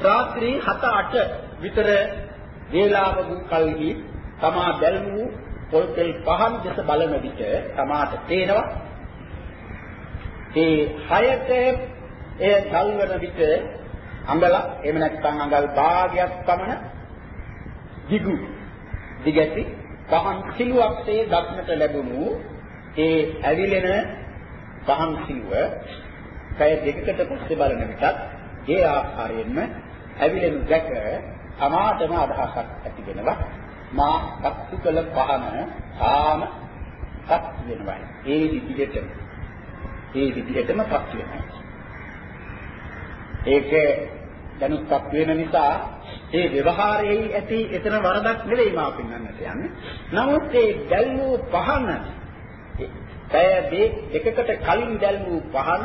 රාත්‍රී 7 8 විතර වේලාව වූ කල්හි තමා දැල්වූ පොල් තෙල් පහන් දෙස බලන විට තමාට පේනවා. ඒ හයට එය දල්වන විට අඟල එහෙම නැත්නම් අඟල් භාගයක් පමණ දිගු දිගැති පහන් සිලුවක්සේ දක්නට ලැබුණු ඒ ඇවිලෙන පහන් සිලුව පැය දෙකකට පස්සේ බලන විටත් ඒ ආකාරයෙන්ම ඇවිලෙනු දැක අමාතම අදහසක් ඇති වෙනවා මා කප්පු කළ පහන ආම පත් වෙනවා ඒ විදිහටම ඒ විදිහටම පත් වෙනවා ඒක දැනුත්පත් වෙන නිසා ඒ ව්‍යවහාරයේ ඇති එතන වරදක් නෙවෙයි මා පෙන්වන්නට යන්නේ. නමුත් ඒ දැල්වූ පහන පැය දෙකකට කලින් දැල්වූ පහන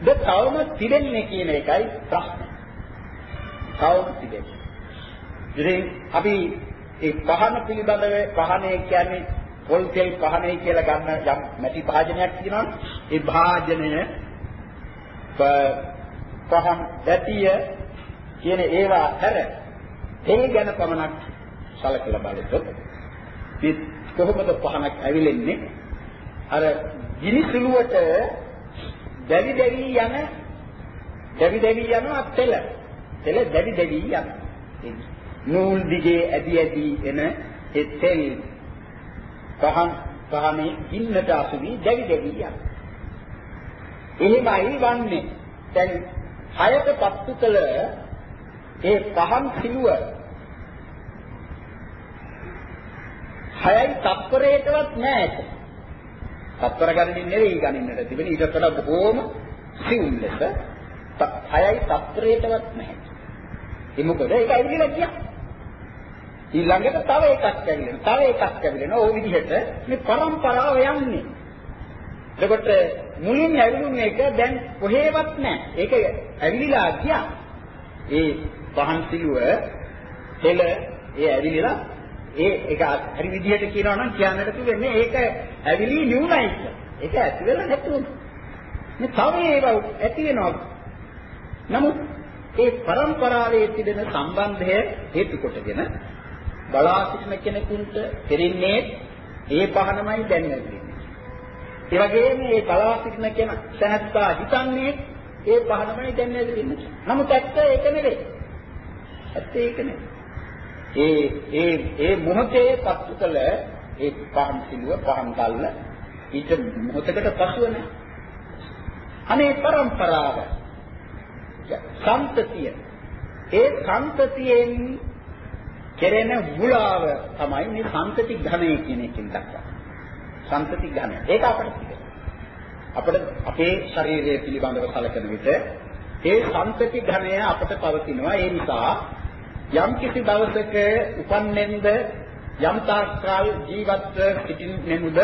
ද තවම තිබෙන්නේ කියන එකයි ප්‍රශ්නේ. තවම තිබෙන්නේ. ඉතින් අපි ඒ පහන පිළිබඳව පහනේ කියන්නේ පොල් තෙල් පහනේ කියලා ගන්න යම් මැටි භාජනයක් තියෙනවනේ. ඒ භාජනය පහන් දැතිය කියන ඒවා හැර තෙල් ගැන පමණක් සැලකලා බලද්දී මේ කොහොමද පහනක් ඇවිලෙන්නේ අර ගිනි සුළුවට දැවි දැවි යන දැවි දැවි යන තෙල තෙල දැවි දැවි යන නූල් දිගේ ඇදි ඇදි එන ඒ තෙල් පහන් පහනේ ඉන්නට අසුවි දැවි දැවි යන එහෙමයි වන්නේ දැන් හයට පත්තු කළ ඒ පහන් සිලුව හයයි තත්පරයකවත් නැහැ. තත්පර ගණනින් නෙවෙයි ගණන්නට තිබෙන ඊට වඩා බොහෝම සිවුම් ලෙස හයයි තත්පරයකවත් නැහැ. ඒ මොකද ඒක ඇවිල්ලා ගියා. ඊළඟට තව එකක් ඇවිල්ලා තව එකක් ඇවිල්ලා ඕ විදිහට මේ પરම්පරාව යන්නේ. එතකොට මුලින් ඇවිලුන එක දැන් කොහෙවත් නැහැ. ඒක ඇවිලිලා ගියා. ඒ පහන් සිලුව හෙල ඒ ඇවිලිලා ඒ ඒක හරි විදිහට කියනවා නම් කියන්නට තිබෙන්නේ ඒක ඇවිලි නියුණයි කියලා. ඒක ඇති වෙලා නැතුණු. මේ තව ඒවා ඇති වෙනවා. නමුත් ඒ પરම්පරාවේ තිබෙන සම්බන්ධය හේතු කොටගෙන බලා සිටින කෙනෙකුට දෙරින්නේ ඒ පහනමයි දැන් ලැබෙන්නේ. ඒ වගේම මේ බලා සිටින කෙනා තනත්තා හිතන්නේ ඒ පහනමයි දැන් ලැබෙන්නේ. නමුත් ඇත්ත ඒක නෙවෙයි. ඇත්ත ඒක නෙවෙයි. ඒ ඒ ඒ මොහොතේ පත්තු කළ ඒ පහන් සිලුව පහන් කල්ල ඊට මොහොතකට පසුව නෑ. අනේ પરම්පරාව සම්තතිය ඒ සම්තතියෙන් කෙරෙන මුලාව තමයි මේ සම්තති ඝණය කියන එකෙන් දක්වන්නේ. සම්තති ඝණය. ඒක අපිට තිබෙනවා. අපිට අපේ ශරීරය පිළිබඳව කලකන විට ඒ සම්තති ඝණය අපිට පවතිනවා. ඒ නිසා යම් කිසි දවසක උපන්නේන්ද යම් තාක්කල් ජීවත්ව සිටින්නෙමුද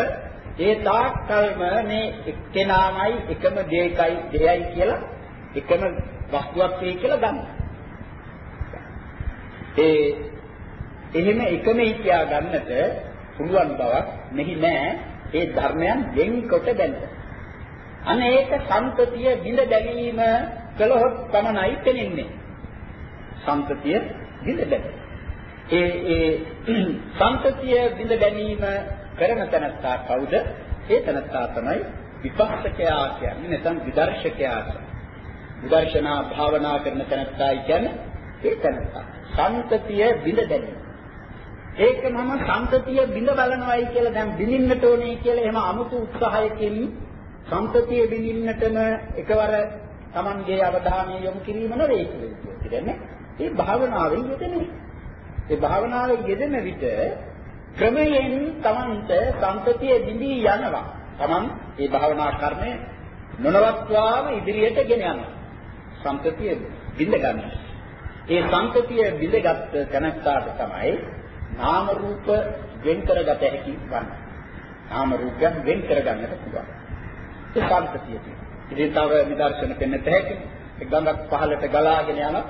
ඒ තාක්කල්ම මේ එක්කෙනාමයි එකම දෙයකයි දෙයයි කියලා එකම වස්තුවක් වේ කියලා ගන්න. ඒ එහෙම එකම ඉතියා ගන්නට පුළුවන් බවක් මෙහි නෑ ඒ ධර්මයන් වෙන්කොට බැලුව. අනේක සම්පතිය බිඳ බැලීම කළොත් පමණයි පෙනෙන්නේ. සම්පතිය බිඳ බැලීම. ඒ ඒ සම්පතිය බිඳ බැලීම කරන තැනත්තා කවුද? ඒ තැනත්තා තමයි විපස්සකයා කියන්නේ නැත්නම් විදර්ශකයා. විදර්ශනා භාවනා කරන තැනත්තා කියන්නේ ඒ තැනත්තා. සම්පතිය බිඳ බැලීම. ඒක මම සම්පතිය බිඳ බලනවායි කියලා දැන් බිඳින්නට ඕනේ කියලා එහෙම 아무තු උත්සාහයකින් සම්පතිය බිඳින්නටම එකවර Tamanගේ අවධානය යොමු කිරීම නෙවෙයි කියන්නේ. ඒ භාවනාවෙන් යෙදෙන්නේ. ඒ භාවනාවේ යෙදෙන විට ක්‍රමයෙන් Tamanට සම්පතිය බිඳී යනවා. Taman මේ භාවනා කර්මය නොනවත්වාම ඉදිරියට ගෙන යනවා. සම්පතිය බිඳ ගන්න. ඒ සම්පතිය බිඳගත් තැනස්ථාට තමයි නාම රූප වෙන් කරගත හැකි වන්නේ. නාම රූපයන් වෙන් කරගන්නට පුළුවන්. ඒ සම්පතිය තියෙනවා. ඉතින් තව නිදර්ශන දෙන්නට හැකියි. ඒ ගඟක් පහළට ගලාගෙන යනවා.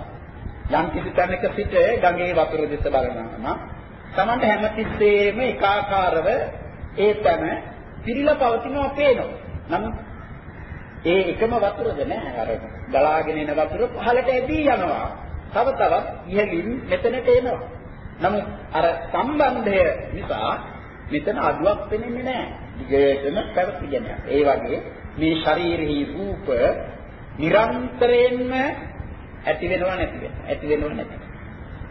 යම් කිසි තැනක සිට ගඟේ වතුර දිස බලනවා නම් Tamanta හැමතිස්සෙම ඒකාකාරව ඒ තැන පිරීලා පවතිනවා පේනවා. නමුත් ඒ එකම වතුරද නෑ අර ගලාගෙන එන වතුර පහළට ඇදී යනවා. තව තවත් ඉහළින් මෙතනට එනවා. නමුත් අර සම්බන්ධය නිසා මෙතන අඩුවක් වෙන්නේ නැහැ. දිගටම පැවතිගෙන ඒ වගේ මේ ශරීරෙහි රූප නිරන්තරයෙන්ම ඇති වෙනව නැති වෙනව. ඇති වෙනව නැති.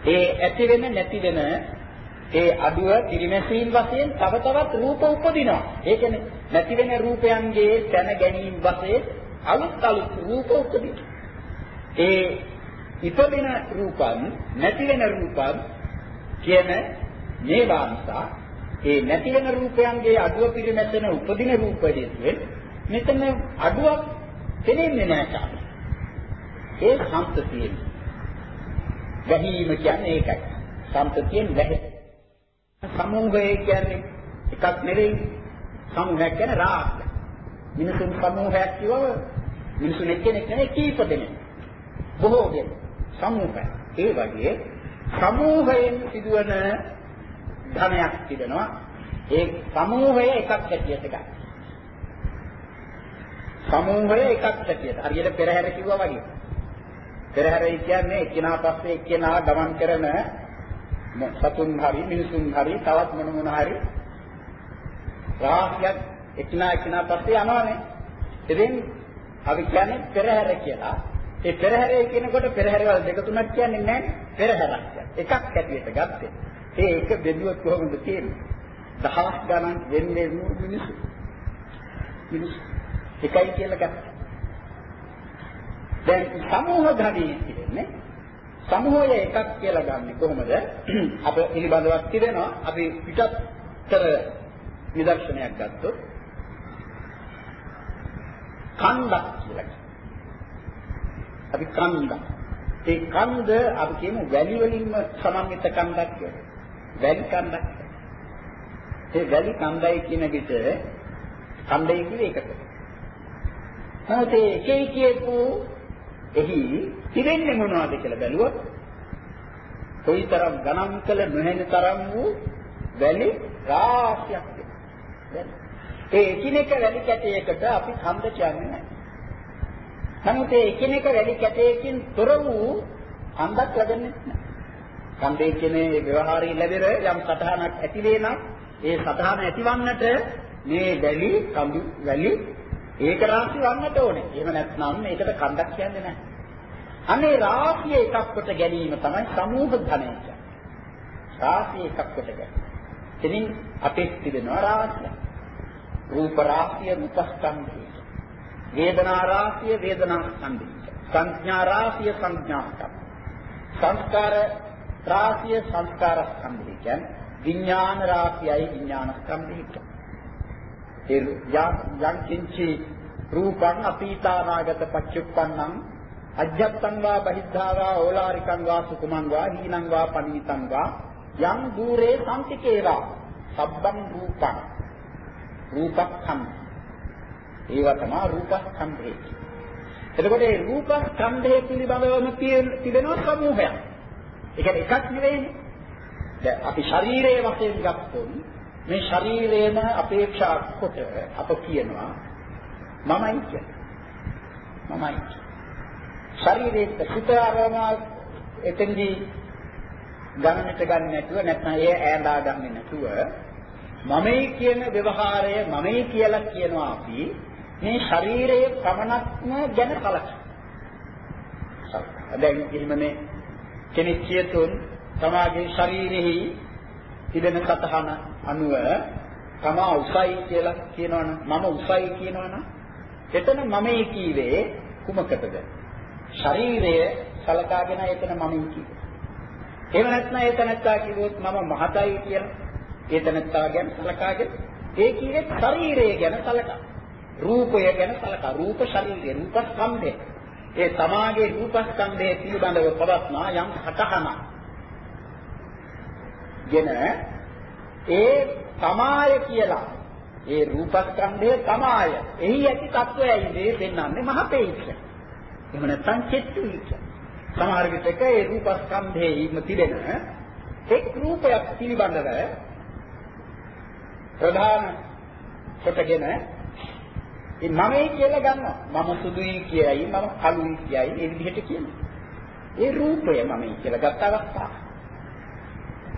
ඒ ඇති වෙන නැති වෙන ඒ අඩුව පිරිමැසීම් වශයෙන් තව තවත් රූප උපදිනවා. ඒ කියන්නේ නැති වෙන රූපයන්ගේ දැන ගැනීම වශයෙන් අලුත් අලුත් රූප උපදිනවා. ඒ ඉපදෙන රූපන් නැති වෙන රූපන් කියන මේවා නිසා ඒ නැති වෙන රූපයන්ගේ අඩුව පිරිමැසෙන උපදින රූප හේතුවෙන් මෙතන අඩුවක් තේන්නේ නැහැ ඒ සම්පතියෙන් වැහිම කියන්නේ ඒකයි. සම්පතියෙන් වැහෙන. සමූහය කියන්නේ එකක් නෙවෙයි. සමූහයක් කියන්නේ රාගය. මිනිසුන් සමූහයක් කියවම මිනිසුන් එක්කෙනෙක් නෙවෙයි කීප දෙනෙක්. බොහෝ දෙනෙක්. සමූහය. ඒ වගේ සමූහයෙන් සිදුවන ධනයක් තිබෙනවා. ඒ සමූහය එකක් හැටියට ගන්න. සමූහය එකක් හැටියට. හරියට පෙරහැර කිව්වා වගේ. පෙරහැරයි කියන්නේ එක්කිනා පස්සේ එක්කිනා ගමන් කරන සතුන් හරි මිනිසුන් හරි තවත් මොන මොන හරි රාශියක් එක්කිනා එක්කිනා පස්සේ යනවානේ. ඉතින් අපි කියන්නේ පෙරහැර කියලා. ඒ පෙරහැරේ කියනකොට පෙරහැරවල දෙක තුනක් කියන්නේ නැහැ පෙරහැරක් එකක් ඇටියට ගත්තේ. ඒ එක බෙදුවත් කොහොමද තියෙන්නේ? දහස් ගණන් වෙන්නේ මිනිස්සු. මිනිස්සු එකයි කියලා ගත්තා. දැන් සමූහ ධර්මයේ කියන්නේ සමූහය එකක් කියලා ගන්නෙ කොහොමද? අප පිළිබඳවක් තිබෙනවා. අපි පිටතර නිදර්ශනයක් ගත්තොත් කන්දක් කියලා. අපි කන්ද. ඒ කන්ද අපි කියමු වැලි වලින්ම සමන්විත කන්දක් කියලා. වැලි කන්දක්. ඒ වැලි කන්දයි කියන විට කන්දේ කිව්වේ ඒකට. නමුත් ඒ එකේ කියපු එහි තිරෙන්නේ මොනවද කියලා බැලුවොත් කොයිතරම් ගණන් කළ නොහැන තරම් වූ වැලි රාශියක් තියෙනවා. ඒ එකිනෙක වැලි කැටයකට අපි කන්ද කියන්නේ නැහැ. නමුත් ඒ එකිනෙක වැලි කැටයකින් තොර වූ කන්දක් ලැබෙන්නේ නැහැ. කන්දේ කියන්නේ ව්‍යවහාරී ලැබෙර යම් සතහනක් ඇති වේ නම් ඒ සතහන ඇතිවන්නට මේ වැලි කඳු වැලි ඒක රාශි වන්නට ඕනේ. එහෙම නැත්නම් මේකට කන්දක් කියන්නේ නැහැ. අනේ රාශිය එකක් කොට ගැනීම තමයි සමූහ ධනය කියන්නේ. රාශිය එකක් කොට ගැනීම. එදින් අපේ තිබෙනවා රාශිය. රූප රාශිය රූපස්කන්ධය. වේදනා රාශිය වේදනා ස්කන්ධය. සංඥා රාශිය සංඥා ස්කන්ධය. සංස්කාර රාශිය සංස්කාර ස්කන්ධය කියන්නේ විඥාන රාශියයි විඥාන ස්කන්ධය කියන්නේ. ඒ යම් කිංචි රූපං අපීතානාගත පච්චුප්පන්නං අජ්ජත්තං වා බහිද්ධා වා ඕලාරිකං වා සුකුමං වා හීනං වා පනිවිතං වා යම් দূරේ සම්තිකේවා සබ්බං රූපං රූපක්ඛම් ඒවා තමයි රූපස්කන්ධය එතකොට මේ රූපස්කන්ධය පිළිබඳවම තිබෙනවා සමූහයක් ඒ කියන්නේ එකක් නෙවෙයිනේ දැන් අපි ශරීරයේ වශයෙන් ගත්තොත් මේ ශරීරේම අපේක්ෂා කොට අප කියනවා මමයි කියන්නේ. මමයි. ශරීරයේ සුත ආරෝමා එතෙන්දී ගන්නට ගන්න නැතුව නැත්නම් ඒ ඈඳා ගන්න නැතුව මමයි කියන ව්‍යවහාරය මමයි කියලා කියනවා අපි මේ ශරීරයේ පමණක්ම ගැන කලකිරීම. දැන් එහෙමනේ කෙනෙක් කියතොත් තමාගේ ශරීරෙහි තිබෙන සතහන අනුව තමා උසයි කියලා කියනවනම් මම උසයි කියනවනම් එතන මමයි කීවේ කුමකටද? ශරීරය සලකාගෙන එතන මමයි කීවේ. එහෙම නැත්නම් එතනත්තා කිව්වොත් මම මහතයි කියලා ඒ තනත්තා ගැන සලකාගෙන ඒ කියන්නේ ශරීරය ගැන සලකා. රූපය ගැන සලකා. රූප ශරීරය, රූපස්කන්ධය. ඒ තමාගේ රූපස්කන්ධයේ පිළිබඳව පවත්නා යම් හටහන. ගෙන ඒ තමාය කියලා. ඒ රූපස්කන්ධය තමාය. එහි ඇති తත්වයයි මේ පෙන්වන්නේ මහපේක්ෂ. එහෙම නැත්නම් චෙත්තුයිච. සමහර විටක ඒ රූපස්කන්ධයේ ඉන්න තිබෙන එක් රූපයක් පිළිබඳව ප්‍රධාන කොටගෙන ඒ මමයි කියලා ගන්නවා. මම සුදුයි කියයි මම කළුයි කියයි ඒ විදිහට කියනවා. ඒ රූපය මමයි කියලා ගත්ත අවස්ථාව.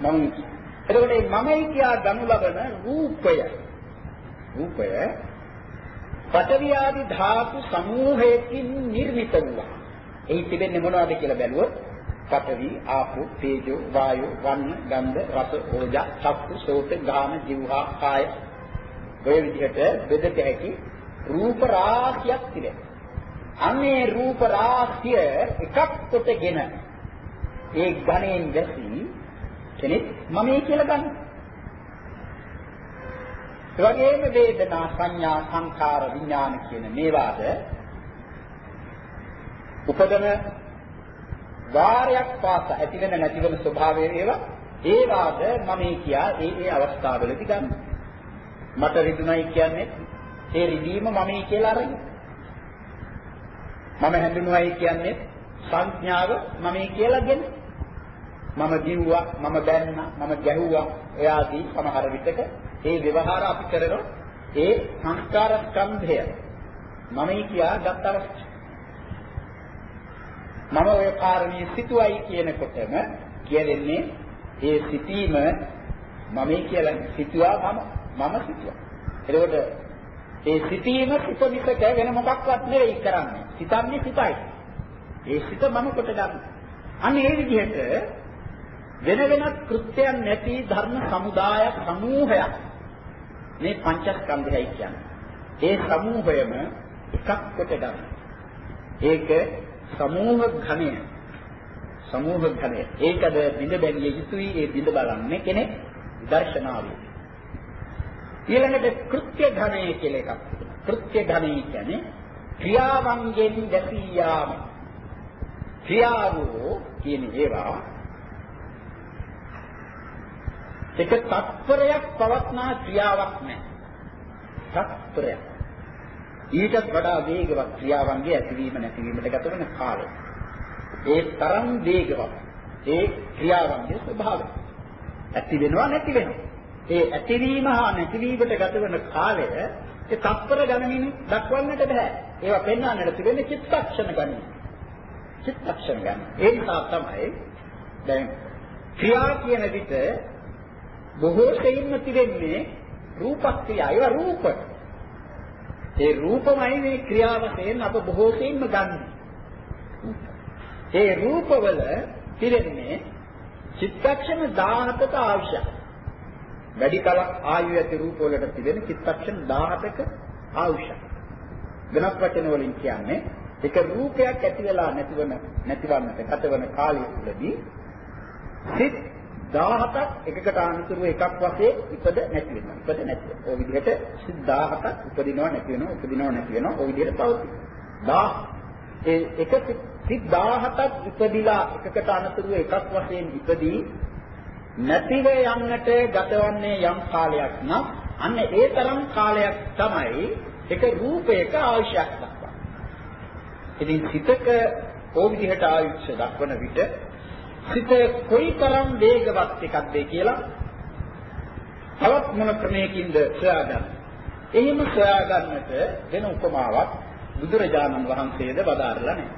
මම එතකොට මේ මමයි කියා ගනු ලබන රූපය රූපය පඨවි ධාතු සමූහයකින් නිර්මිත වුණා. එහි තිබෙන්නේ මොනවද කියලා බැලුවොත් පඨවි, ආපෝ, තේජෝ, වායෝ, වන්න, ගන්ධ, රස, ඕජා, චක්කු, සෝත, ගාන, જીවහා, කාය. ඔය විදිහට බෙදට හැකි රූප රාශියක් තිබෙනවා. අන්නේ රූප රාශිය එකක් කොටගෙන ඒ ඝණයෙන් දැසි කෙනෙක් මමයි කියලා ගන්නවා. ඒ වගේම වේදනා සංඥා සංකාර විඥාන කියන මේවාද උපදන වාරයක් පාස ඇති වෙන නැති වෙන ස්වභාවය ඒවා ඒවාද මම කියා ඒ ඒ අවස්ථාවලදී ගන්න. මට රිදුනයි කියන්නේ ඒ රිදීම මම කියලා අරගෙන. මම හැඳුනුවයි කියන්නේ සංඥාව මම කියලාගෙන. මම දිව්වා මම බැන්නා මම ගැහුවා එයාදී සමහර විටක ඒ ව්‍යවහාර අපි කරන ඒ සංස්කාර ස්කන්ධය මම කියා ගත්ත අවස්ථාව මම ඔය කාරණේ සිතුවයි කියනකොටම කියවෙන්නේ ඒ සිතීම මම කියලා සිතුවා මම මම සිතුවා. එතකොට ඒ සිතීම සිත මිසක වෙන මොකක්වත් නෙවෙයි කරන්නේ. සිතන්නේ සිතයි. ඒ සිත මම කොට ගන්න. අන්න ඒ විදිහට වෙන වෙනත් කෘත්‍යයන් නැති ධර්ම සමුදායක් සමූහයක් මේ පංචස්කන්ධයයි කියන්නේ. ඒ සමූහයම එකක් කොට ගන්න. ඒක සමූහ ඝණය. සමූහ ඝණය. ඒකද බිඳ බැලිය යුතුයි. ඒ බිඳ බලන්නේ කෙනෙක් දර්ශනාවේ. ඊළඟට කෘත්‍ය ඝණය කියලා එකක් කෘත්‍ය ඝණය කියන්නේ ක්‍රියාවන්ගෙන් දැසී යාම. ක්‍රියාවෝ කියන ඒවා එක තත්පරයක් පවත්නා ක්‍රියාවක් නැහැ තත්පරයක්. ඊටත් වඩා වේගවත් ක්‍රියාවන්ගේ ඇතිවීම නැතිවීමට ගත වන කාලය. ඒ තරම් වේගවත් ඒ ක්‍රියාවන්ගේ ස්වභාවය. ඇති වෙනවා නැති වෙනවා. ඒ ඇතිවීම හා නැතිවීමට ගත වන කාලය ඒ තත්පර ගණනින් දක්වන්නට බෑ. ඒවා පෙන්වන්නට තිබෙන්නේ චිත්තක්ෂණ ගණන. චිත්තක්ෂණ ගණන. ඒ නිසා තමයි දැන් ක්‍රියා කියන විට බොහෝ සෙයින්ම තිබෙන්නේ රූපක්‍රියා. ඒවා රූප. ඒ රූපමයි මේ ක්‍රියාවතෙන් අප බොහෝ සෙයින්ම ගන්න. ඒ රූපවල පිරෙන්නේ චිත්තක්ෂණ 17ක අවශ්‍යයි. වැඩි කලක් ආයු ඇති රූපවලට තිබෙන චිත්තක්ෂණ 17ක අවශ්‍යයි. වෙනත් වචන වලින් කියන්නේ එක රූපයක් ඇති වෙලා නැතිවන නැතිවන්නට ගතවන කාලය තුළදී සිත් 17ක් එකකට අනුතුරු එකක් වශයෙන් ඉපද නැති වෙනවා. ඉපද නැති වෙනවා. ඔය විදිහට 17ක් උපදිනව නැති වෙනවා, උපදිනව නැති වෙනවා. ඔය විදිහට පවතී. 10 ඒ එක සිත් 17ක් ඉපදිලා එකකට අනුතුරු එකක් වශයෙන් ඉපදී නැතිව යන්නට ගතවන්නේ යම් කාලයක් නම් අන්න ඒ තරම් කාලයක් තමයි එක රූපයක ආයුෂයක් දක්වන්නේ. ඉතින් සිතක ඕ විදිහට ආයුෂ දක්වන විට සිත කොයිතරම් වේගවත් එකක්ද කියලා තවත් මොන ක්‍රමයකින්ද සොයාගන්න. එහෙම සොයාගන්නට වෙන උපමාවක් බුදුරජාණන් වහන්සේද වදාරලා නැහැ.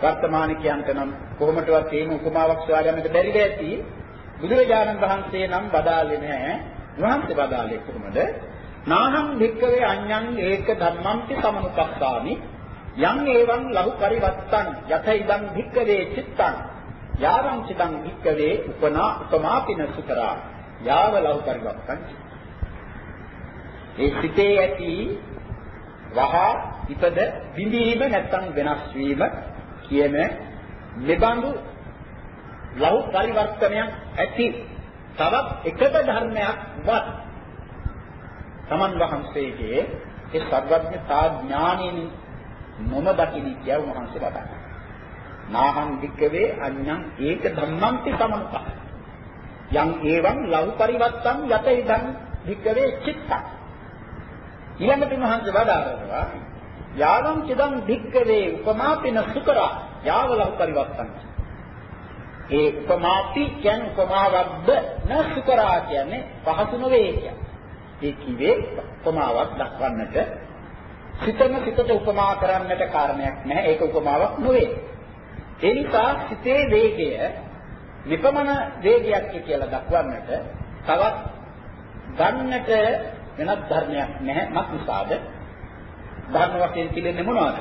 වර්තමාන කියන්ට නම් කොහොමදවත් එහෙම උපමාවක් සොයාගන්නට බැරි වෙති. බුදුරජාණන් වහන්සේ නම් වදාළේ නැහැ. වහන්සේ වදාළේ කොහොමද? නාහං භික්කවේ අඤ්ඤං ඒක ධම්මංති සමනුපස්සාමි යං එවං ලහු පරිවත්තං යත ඉදං භික්කවේ චිත්තං යාවං චිතං වික්කවේ උපනා උපමාපින සුතරා. යාව ලව් පරිවත්තං ඒ සිතේ ඇති වහ ඉපද බිඳීම නැත්තම් වෙනස් වීම කියන මෙබඳු ලව් පරිවර්තනයක් ඇති තවත් එකද ධර්මයක් වත් තමන් වහන්සේගේ ඒ සර්වඥතා ඥානෙනි නොම දකිනි කියව වහන්සේ වදාළා. නාහං වික්කවේ අඤ්ඤං ඒක ධම්මංති සමන්ත. යං ඒවං ලහු පරිවත්තං යත ඉදං වික්කවේ චිත්තං. ඊළඟට මහන්සේ වදාරනවා යාවං චිදං වික්කවේ උපමාපින සුකරා. යාව ලහු පරිවත්තං. ඒ උපමාපි කියන්නේ උපමාවක්ද? න සුකරා කියන්නේ පහසු නොවේ කියන්නේ. ඒ කිවේ උපමාවක් දක්වන්නට. සිතන සිතට උපමා කරන්නට කාරණයක් නැහැ. ඒක උපමාවක් නොවේ. ඒ නිසා සිතේ වේගය නිපමණ වේගයක් කියලා දක්වන්නට තවත් ගන්නට වෙනත් ධර්මයක් නැහැ. මත් නිසාද? ධර්ම වශයෙන් තිබෙන්නේ මොනවද?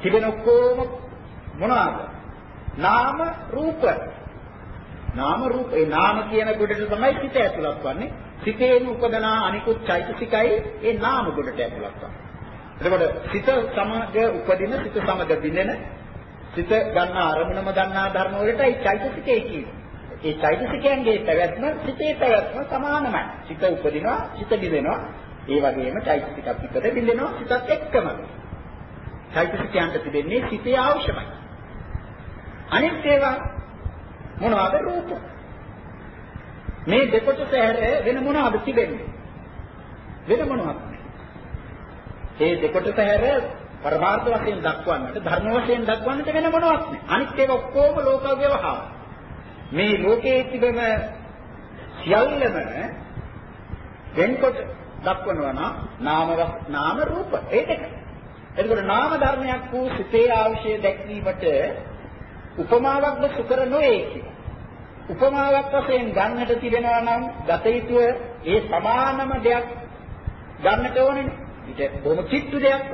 තිබෙන ඔක්කොම මොනවද? නාම රූප. නාම රූප ඒ නාම කියන කොටට තමයි සිත ඇතුළත් වන්නේ. සිතේම උපදනා අනිකුත් චෛතසිකයි ඒ නාම කොටට ඇතුළත් වන්නේ. එතකොට සිත සමග උපදින සිත සමග බිඳෙන සිත ගන්න අරමුණම ගන්නා ධර්ම වලටයි චෛතසිකය කියන්නේ. ඒ චෛතසිකයන්ගේ පැවැත්ම සිතේ පැවැත්ම සමානමයි. සිත උපදිනවා, සිත බිඳෙනවා. ඒ වගේම චෛතසිකත් පිටට බිඳෙනවා සිතත් එක්කම. චෛතසිකයන්ට තිබෙන්නේ සිතේ අවශ්‍යමයි. අනිත් ඒවා මොනවාද රූප? මේ දෙකොටස හැර වෙන මොනවද තිබෙන්නේ? වෙන මොනවද? මේ දෙකොටස හැර පරමාර්ථ වශයෙන් දක්වන්නට ධර්ම වශයෙන් දක්වන්නට වෙන මොනවත් නැහැ. අනිත් ඒවා ඔක්කොම ලෝක ව්‍යවහාර. මේ ලෝකයේ තිබෙන සියල්ලම වෙන්කොට දක්වනවා නම් නාම නාම රූප ඒ දෙක. එතකොට නාම ධර්මයක් වූ සිතේ අවශ්‍ය දැක්වීමට උපමාවක්ද සුකර නොවේ කියලා. උපමාවක් වශයෙන් ගන්නට තිබෙනවා නම් ගත යුතුව ඒ සමානම දෙයක් ගන්නට ඕනේ. ඊට බොහොම කිට්ටු දෙයක්.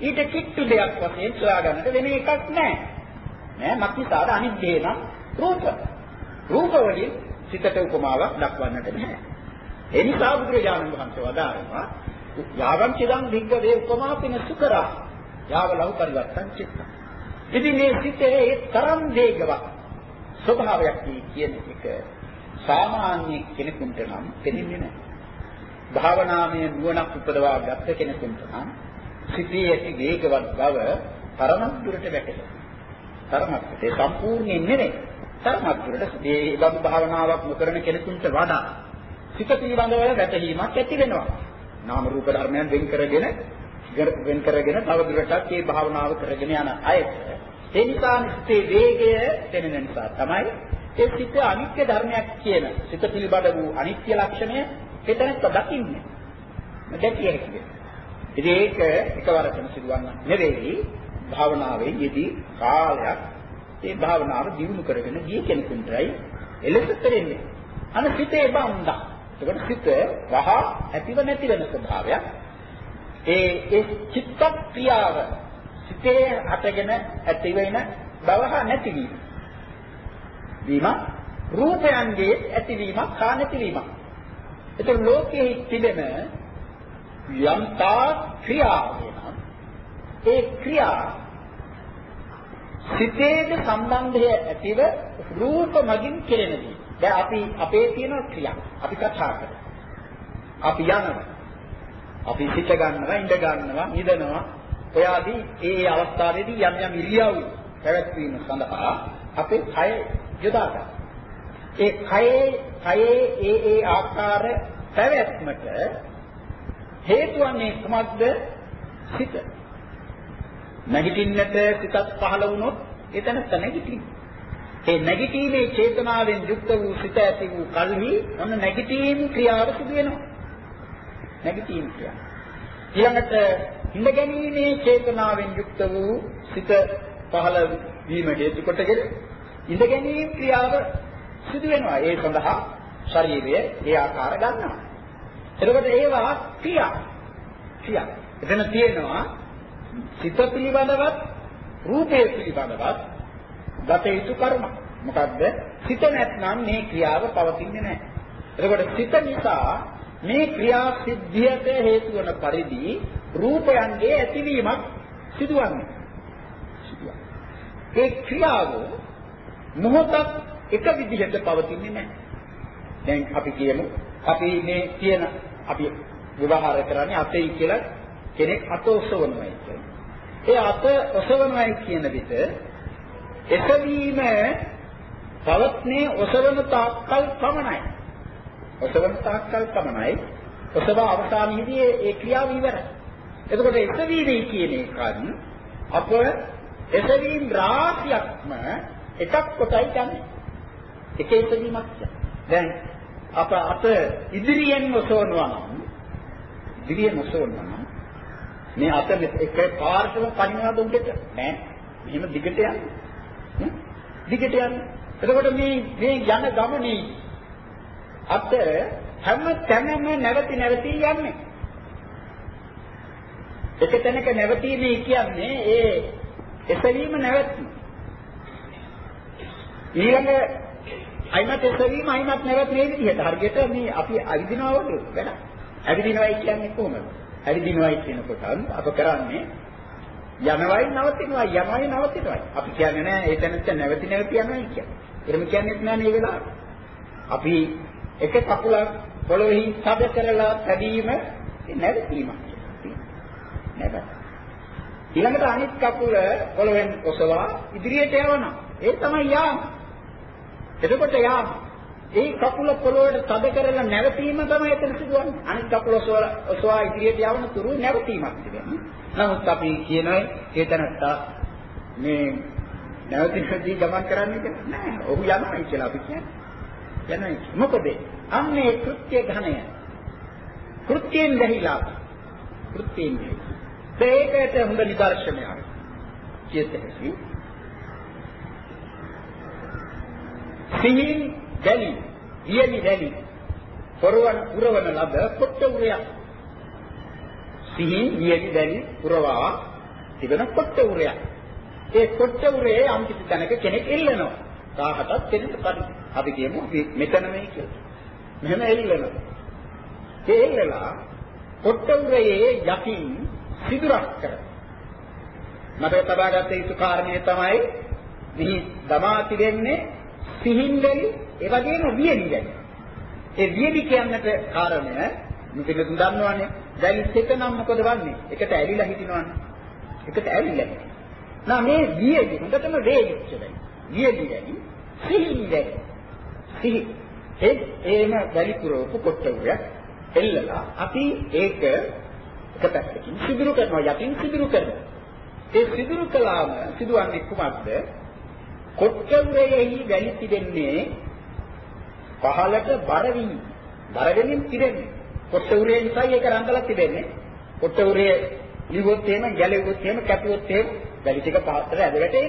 ඊට කිට්ටු දෙයක් වශයෙන් සොයා ගන්නට වෙන එකක් නැහැ. නෑ මක්නිසාද අනිත් දේ නම් රූප. රූප වලින් සිතට උපමාවක් දක්වන්නට බෑ. ඒ නිසා බුදුරජාණන් වහන්සේ වදාරනවා යාවං චිදං විග්ග වේ උපමාපින සුකරා යාව ලහු පරිවර්තන චිත්ත. ඉතින් මේ සිතේ ඒ තරම් වේගවත් ස්වභාවයක් කියන එක සාමාන්‍ය කෙනෙකුට නම් තේරෙන්නේ නැහැ. භාවනාමය නුවණක් උපදවා ගත්ත කෙනෙකුට නම් සිතේ ඇති වේගවත් බව තරමක් දුරට වැටහෙනවා. තරමක් ඒ සම්පූර්ණයෙන් නෙමෙයි. තරමක් දුරට මේ බඳු භාවනාවක් නොකරන කෙනෙකුට වඩා සිත පිළිබඳව වැටහීමක් ඇති වෙනවා. නාම රූප ධර්මයන් වෙන් කරගෙන වෙන් කරගෙන තව දුරටත් මේ භාවනාව කරගෙන යන අයට ඒ නිසා සිතේ වේගය දැනෙන නිසා තමයි ඒ සිත අනිත්‍ය ධර්මයක් කියන සිත පිළිබඳ වූ අනිත්‍ය ලක්ෂණය එතනත් දකින්නේ. දැකිය හැකියි. ඉතින් ඒක එකවරටම සිදුවන්න නෙවෙයි භාවනාවේ යෙදී කාලයක් ඒ භාවනාව දියුණු කරගෙන ගිය කෙනෙකුටයි එලෙස කරන්නේ. අන සිතේ බඳා එතකොට සිත වහ ඇතිව නැති වෙන ස්වභාවයක්. ඒ ඒ චිත්ත ක්‍රියාව සිතේ හටගෙන ඇති වෙන බව නැති වීම. වීම රූපයන්ගේ ඇතිවීමක් හා නැතිවීමක්. එතකොට ලෝකයේ තිබෙන යම්තා ක්‍රියා වෙනවා. ඒ ක්‍රියා සිතේද සම්බන්ධය ඇතිව රූප මගින් කෙරෙන දේ. දැන් අපි අපේ තියෙන ක්‍රියා අපි කතා කරනවා. අපි යනවා. අපි සිත ගන්නවා, ඉඳ ගන්නවා, නිදනවා. ඔය ආදී ඒ අවස්ථාවේදී යම් යම් ඉරියව් පැවැත්වීම සඳහා අපේ කය යොදා ගන්න. ඒ කයේ කයේ ඒ ඒ ආකාර පැවැත්මට හේතු වන්නේ කුමක්ද? සිත. නැගිටින්නට සිතක් පහළ වුණොත් එතන නැගිටින්න. ඒ නැගිටීමේ චේතනාවෙන් යුක්ත වූ සිත ඇති වූ කල්හි ඔන්න නැගිටීම් ක්‍රියාව සිදු වෙනවා. නැගිටීම් ක්‍රියාව. ඊළඟට ඉඳ ගැනීමේ චේතනාවෙන් යුක්ත වූ සිත පහළ වීම හේතු කොටගෙන ඉඳ ගැනීම ක්‍රියාව සිදු වෙනවා. ඒ සඳහා ශරීරය ඒ ආකාර ගන්නවා. එතකොට ඒවා ක්‍රියා. ක්‍රියා. එතන තියෙනවා සිත පිළිබඳවත් රූපය පිළිබඳවත් ගත යුතු කර්ම. මොකද්ද? සිත නැත්නම් මේ ක්‍රියාව පවතින්නේ නැහැ. එතකොට සිත නිසා මේ ක්‍රියා සිද්ධියට හේතු වන පරිදි රූපයන්ගේ ඇතිවීමක් සිදුවන්නේ. ඒ ක්‍රියාව මොහොතක් එක විදිහට පවතින්නේ නැහැ. දැන් අපි කියමු අපි මේ කියන අපි විවහාර කරන්නේ අතේ කියලා කෙනෙක් අත ඔසවනවා කියන්නේ. ඒ අත ඔසවනවා කියන විට එසවීම පවත්නේ ඔසවන තාක්කල් පමණයි. ඔසවන තාක්කල් පමණයි. ඔසව අවසානයේදී ඒ ක්‍රියාව ඉවරයි. එතකොට එසවීමේ කියන එකන් අප එසවීම රාශියක්ම එකක් කොටයි ගන්න. එක එසවීමක්. දැන් අප අත ඉදිරියෙන් ඔසවනවා නම් ඉදිරියෙන් ඔසවනවා නම් මේ අත එක පාර්ශව පනිනවද උඩට නෑ. මෙහෙම දිගට යන්නේ. දිගට යන්න. එතකොට මේ මේ යන ගමනේ අත හැම තැනම නැවති නැවති යන්නේ. එක තැනක නැවතීමේ කියන්නේ ඒ එසවීම නැවැත්ම. ඊළඟ අයිමත් එසවීම අයිමත් නැවත් මේ විදිහට හරියට මේ අපි අවිදිනවා වගේ වැඩ. අවිදිනවයි කියන්නේ කොහොමද? අවිදිනවයි කියනකොට අප කරන්නේ යනවයි නවතිනවයි යනවයි නවතිනවයි. අපි කියන්නේ නෑ ඒ තැනට නැවති නැවති යනවයි කියන්නේ. එහෙම කියන්නේත් නෑ මේ වෙලාවට. අපි එක කකුලක් පොළොවේ තද කරලා තැබීම නැවතීමක්. නේද? ඊළඟට අනිත් කකුල පොළවෙන් ඔසවා ඉදිරියට යවනවා. ඒ තමයි යාම. එතකොට යාම. ඒ කකුල පොළොවට තද කරලා නැවතීම තමයි එතන සිදුවන්නේ. අනිත් කකුල ඔසවා ඉදිරියට යවන තුරු නැවතීමක් සිදුවෙන්නේ. නමුත් අපි කියනවා හේතනත්ත මේ නැවතිනදී ගමන් කරන්නේ කියලා නෑ. ඔහු යනවා කියලා අපි කියන්නේ. යනවා. මොකද අන්නේ කෘත්‍ය ඝණය. කෘත්‍යයෙන් වැහිලා. කෘත්‍යයෙන් වැහිලා. ඒකට හොඳ නිදර්ශනයක්. කියතෙහි සිහින් දැලි, ඊයනි දැලි. පොරවන් පුරවන ලද කොට උරයක්. සිහින් ඊයනි දැලි පුරවා තිබෙන කොට උරයක්. ඒ කොට උරේ යම් කිසි තැනක කෙනෙක් ඉල්ලනවා. කාහටත් කෙනෙක් පරි. අපි කියමු අපි මෙතන මේ කියලා. මෙහෙම එල්ලනවා. ඒ එල්ලලා කොට උරේ යකින් සිදුරක් කර. මට තබාගත යුතු කාරණය තමයි මෙහි දමා තිබෙන්නේ සිහින්දලි ඒ වගේම වියලිදලි. ඒ වියලි කියන්නට කාරණය මුදින දන්නවනේ. දැන් සිත නම් මොකද වන්නේ? එකට ඇලිලා හිටිනවනේ. එකට ඇලිලා. නා මේ වියලි හොඳටම වේලිච්ච දැන්. වියලි දැන් සිහින්දලි. සිහි ඒ ඒම වැලි පුරවපු කොට්ටුවක් එල්ලලා අපි ඒක එක පැත්තකින් සිදුරු කරනවා යටින් සිදුරු කරනවා. ඒ සිදුරු කළාම සිදුවන්නේ කුමක්ද? කොච්චරෙහි වැලි තිබෙන්නේ පහලට බර වී බර වෙමින් තිබෙන්නේ කොට්ටුරේ නිසායි ඒක රඳලා තිබෙන්නේ. කොට්ටුරේ ලිවොත් එහෙම ගැලෙවොත් එහෙම කැපුවොත් එහෙම වැලි ටික පහතට ඇද වැටේ.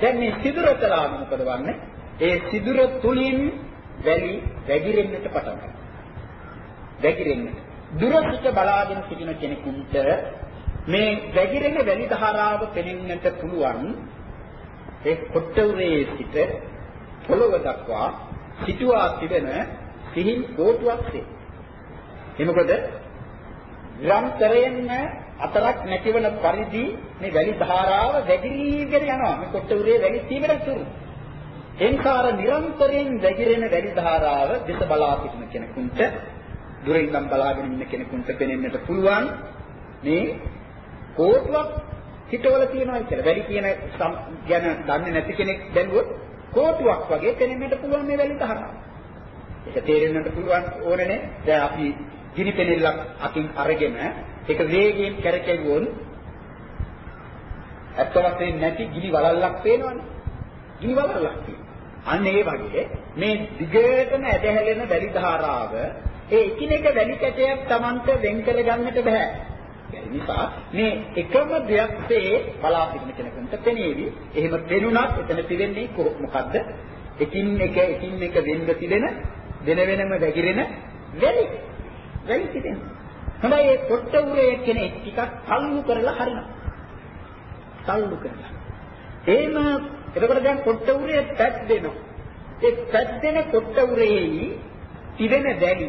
දැන් මේ සිදුර තලා මොකද වන්නේ? ඒ සිදුර තුලින් වැලි වැగిරෙන්නට පටන් ගන්නවා. වැగిරෙන්නට දුරසිට බලාගෙන සිටින කෙනෙකුට මේ වැగిරෙන වැලි ධාරාව පෙනෙන්නට පුළුවන් ඒ කොට්ටුරේ සිට පොළොව දක්වා සිටුවා තිබෙන සිහින් කෝටුවක්සේ. එනකොට නිරන්තරයෙන්ම අතරක් නැතිවන පරිදි මේ වැලි ධාරාව වැగిරීගෙන යනවා. මේ කොට්ටුරේ වැලි තීවර තුරු. එන්කාර නිරන්තරයෙන් වැగిරෙන වැලි ධාරාව දෙස බලා සිටින කෙනෙකුට දුරින් නම් බලාගෙන ඉන්න කෙනෙකුට පෙනෙන්නට පුළුවන් මේ කෝටුවක් හිතවල තියෙනවා කියලා. වැඩි කියන ගැන දන්නේ නැති කෙනෙක් දැනුවොත් කෝටුවක් වගේ පෙනෙන්නට පුළුවන් මේ වැලි තහරාව. ඒක තේරෙන්නට පුළුවන් ඕනේ දැන් අපි ගිනි පෙනෙල්ලක් අතින් අරගෙන ඒක වේගයෙන් කරකැවුවොත් ඇත්ත වශයෙන්ම නැති ගිනි වලල්ලක් පේනවනේ. ගිනි වලල්ලක් අන්න ඒ වගේ මේ දිගටම ඇදහැලෙන වැලි ධාරාව ඒ එකිනෙක වැලි කැටයක් Tamanට වෙන් කරගන්නට බෑ. ඒ නිසා මේ එකම දෙයක්සේ බලා සිටින කෙනෙකුට පෙනේවි. එහෙම පෙනුනත් එතන තිබෙන්නේ මොකද්ද? එකින් එක එකින් එක වෙන්න තිබෙන දෙන වෙනම වැగిරෙන වැලි. වැලි තිබෙනවා. හොඳයි ඒ පොට්ට උරේ කෙනෙක් ටිකක් තල්ලු කරලා හරිනවා. තල්ලු කරලා. එහෙම එතකොට දැන් පොට්ට උරේ පැද්දෙනවා. ඒ පැද්දෙන පොට්ට උරේයි තිබෙන වැලි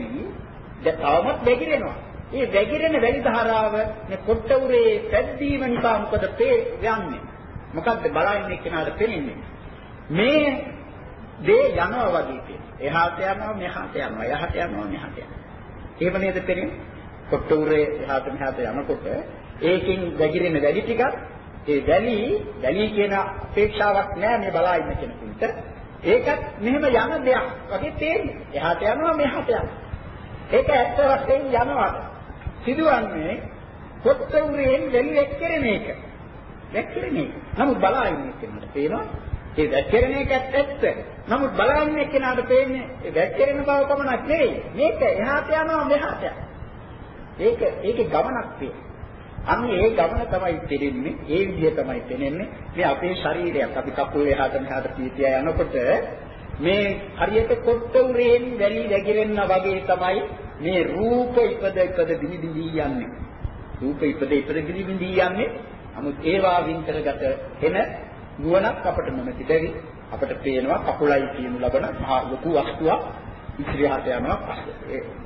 දැන් තවමත් වැగిරෙනවා. මේ වැగిරෙන වැලි ධාරාව මේ කොට්ටුරේ පැද්දීම නිසා මොකද යන්නේ? මොකද්ද බලන්නේ කෙනාට පෙනෙන්නේ? මේ දේ යනවා වගේ තියෙනවා. එහාට යනවා මෙහාට යනවා. එහාට යනවා මෙහාට යනවා. එහෙම නේද පෙනෙන්නේ? කොට්ටුරේ එහාට මෙහාට යනකොට ඒකෙන් වැగిරෙන වැලි ටිකක් ඒ වැලි වැලි කියන අපේක්ෂාවක් නෑ මේ බලා ඉන්න කෙනෙකුට. ඒකත් මෙහෙම යන දෙයක් වගේ තේරෙන්නේ. එහාට යනවා මෙහාට යනවා. ඒක ඇත්ත වශයෙන් යනවා. සිදුවන්නේ කොත්තවුරෙන් වැලි එක්කරන එක. එක්කරන එක. නමුත් බලා ඉන්නේ කෙනාට පේනවා ඒ වැක්කරන එකත් ඇත්ත. නමුත් බලා ඉන්නේ කෙනාට පේන්නේ ඒ වැක්කරන බව පමණක් නෙවෙයි. මේක එහාට යනවා මෙහාට යනවා. ඒක ඒකේ ගමනක් තියෙනවා. අන්න ඒ ගමන තමයි තේරෙන්නේ ඒ විදිහ තමයි තේරෙන්නේ මේ අපේ ශරීරයක් අපි කකුල එහාට මෙහාට පීතිය යනකොට මේ හරියට කොට්ට උරේන් වැලි වැగిරෙන්න වගේ තමයි මේ රූප ඉපද ඉපද දිවි දිවි යන්නේ. රූප ඉපද ඉපද දිවි දිවි යන්නේ. නමුත් ඒවා වින්තරගත එන නුවණක් අපට නොමැති බැරි. අපිට පේනවා කකුලයි කියනු ලබන මහා ලොකු වස්තුවක්. ඉදිරියට යනවා.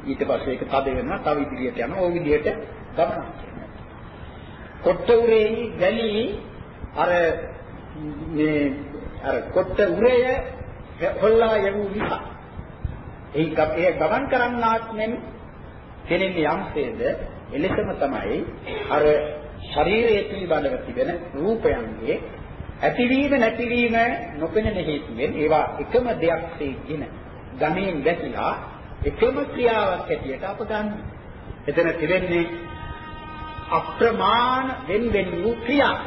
ඊට පස්සේ ඒක තද වෙනවා. තව ඉදිරියට යනවා. ওই විදිහට ගමනක් කොට්ට උරේ වැලි අර මේ අර කොට්ට උරය හොල්ලා යවු නිසා ඒ ඒ ගමන් කරන්නාත් මෙන් කෙනෙන්නේ යම්සේද එලෙසම තමයි අර ශරීරයේ පිළිබඳව තිබෙන රූපයන්ගේ ඇතිවීම නැතිවීම නොපෙනෙන හේතුවෙන් ඒවා එකම දෙයක් තේගෙන ගණයෙන් වැටිලා එකම ක්‍රියාවක් හැටියට අප ගන්න. එතන තිබෙන්නේ අප්‍රමාණ වෙන වෙන වූ ක්‍රියා.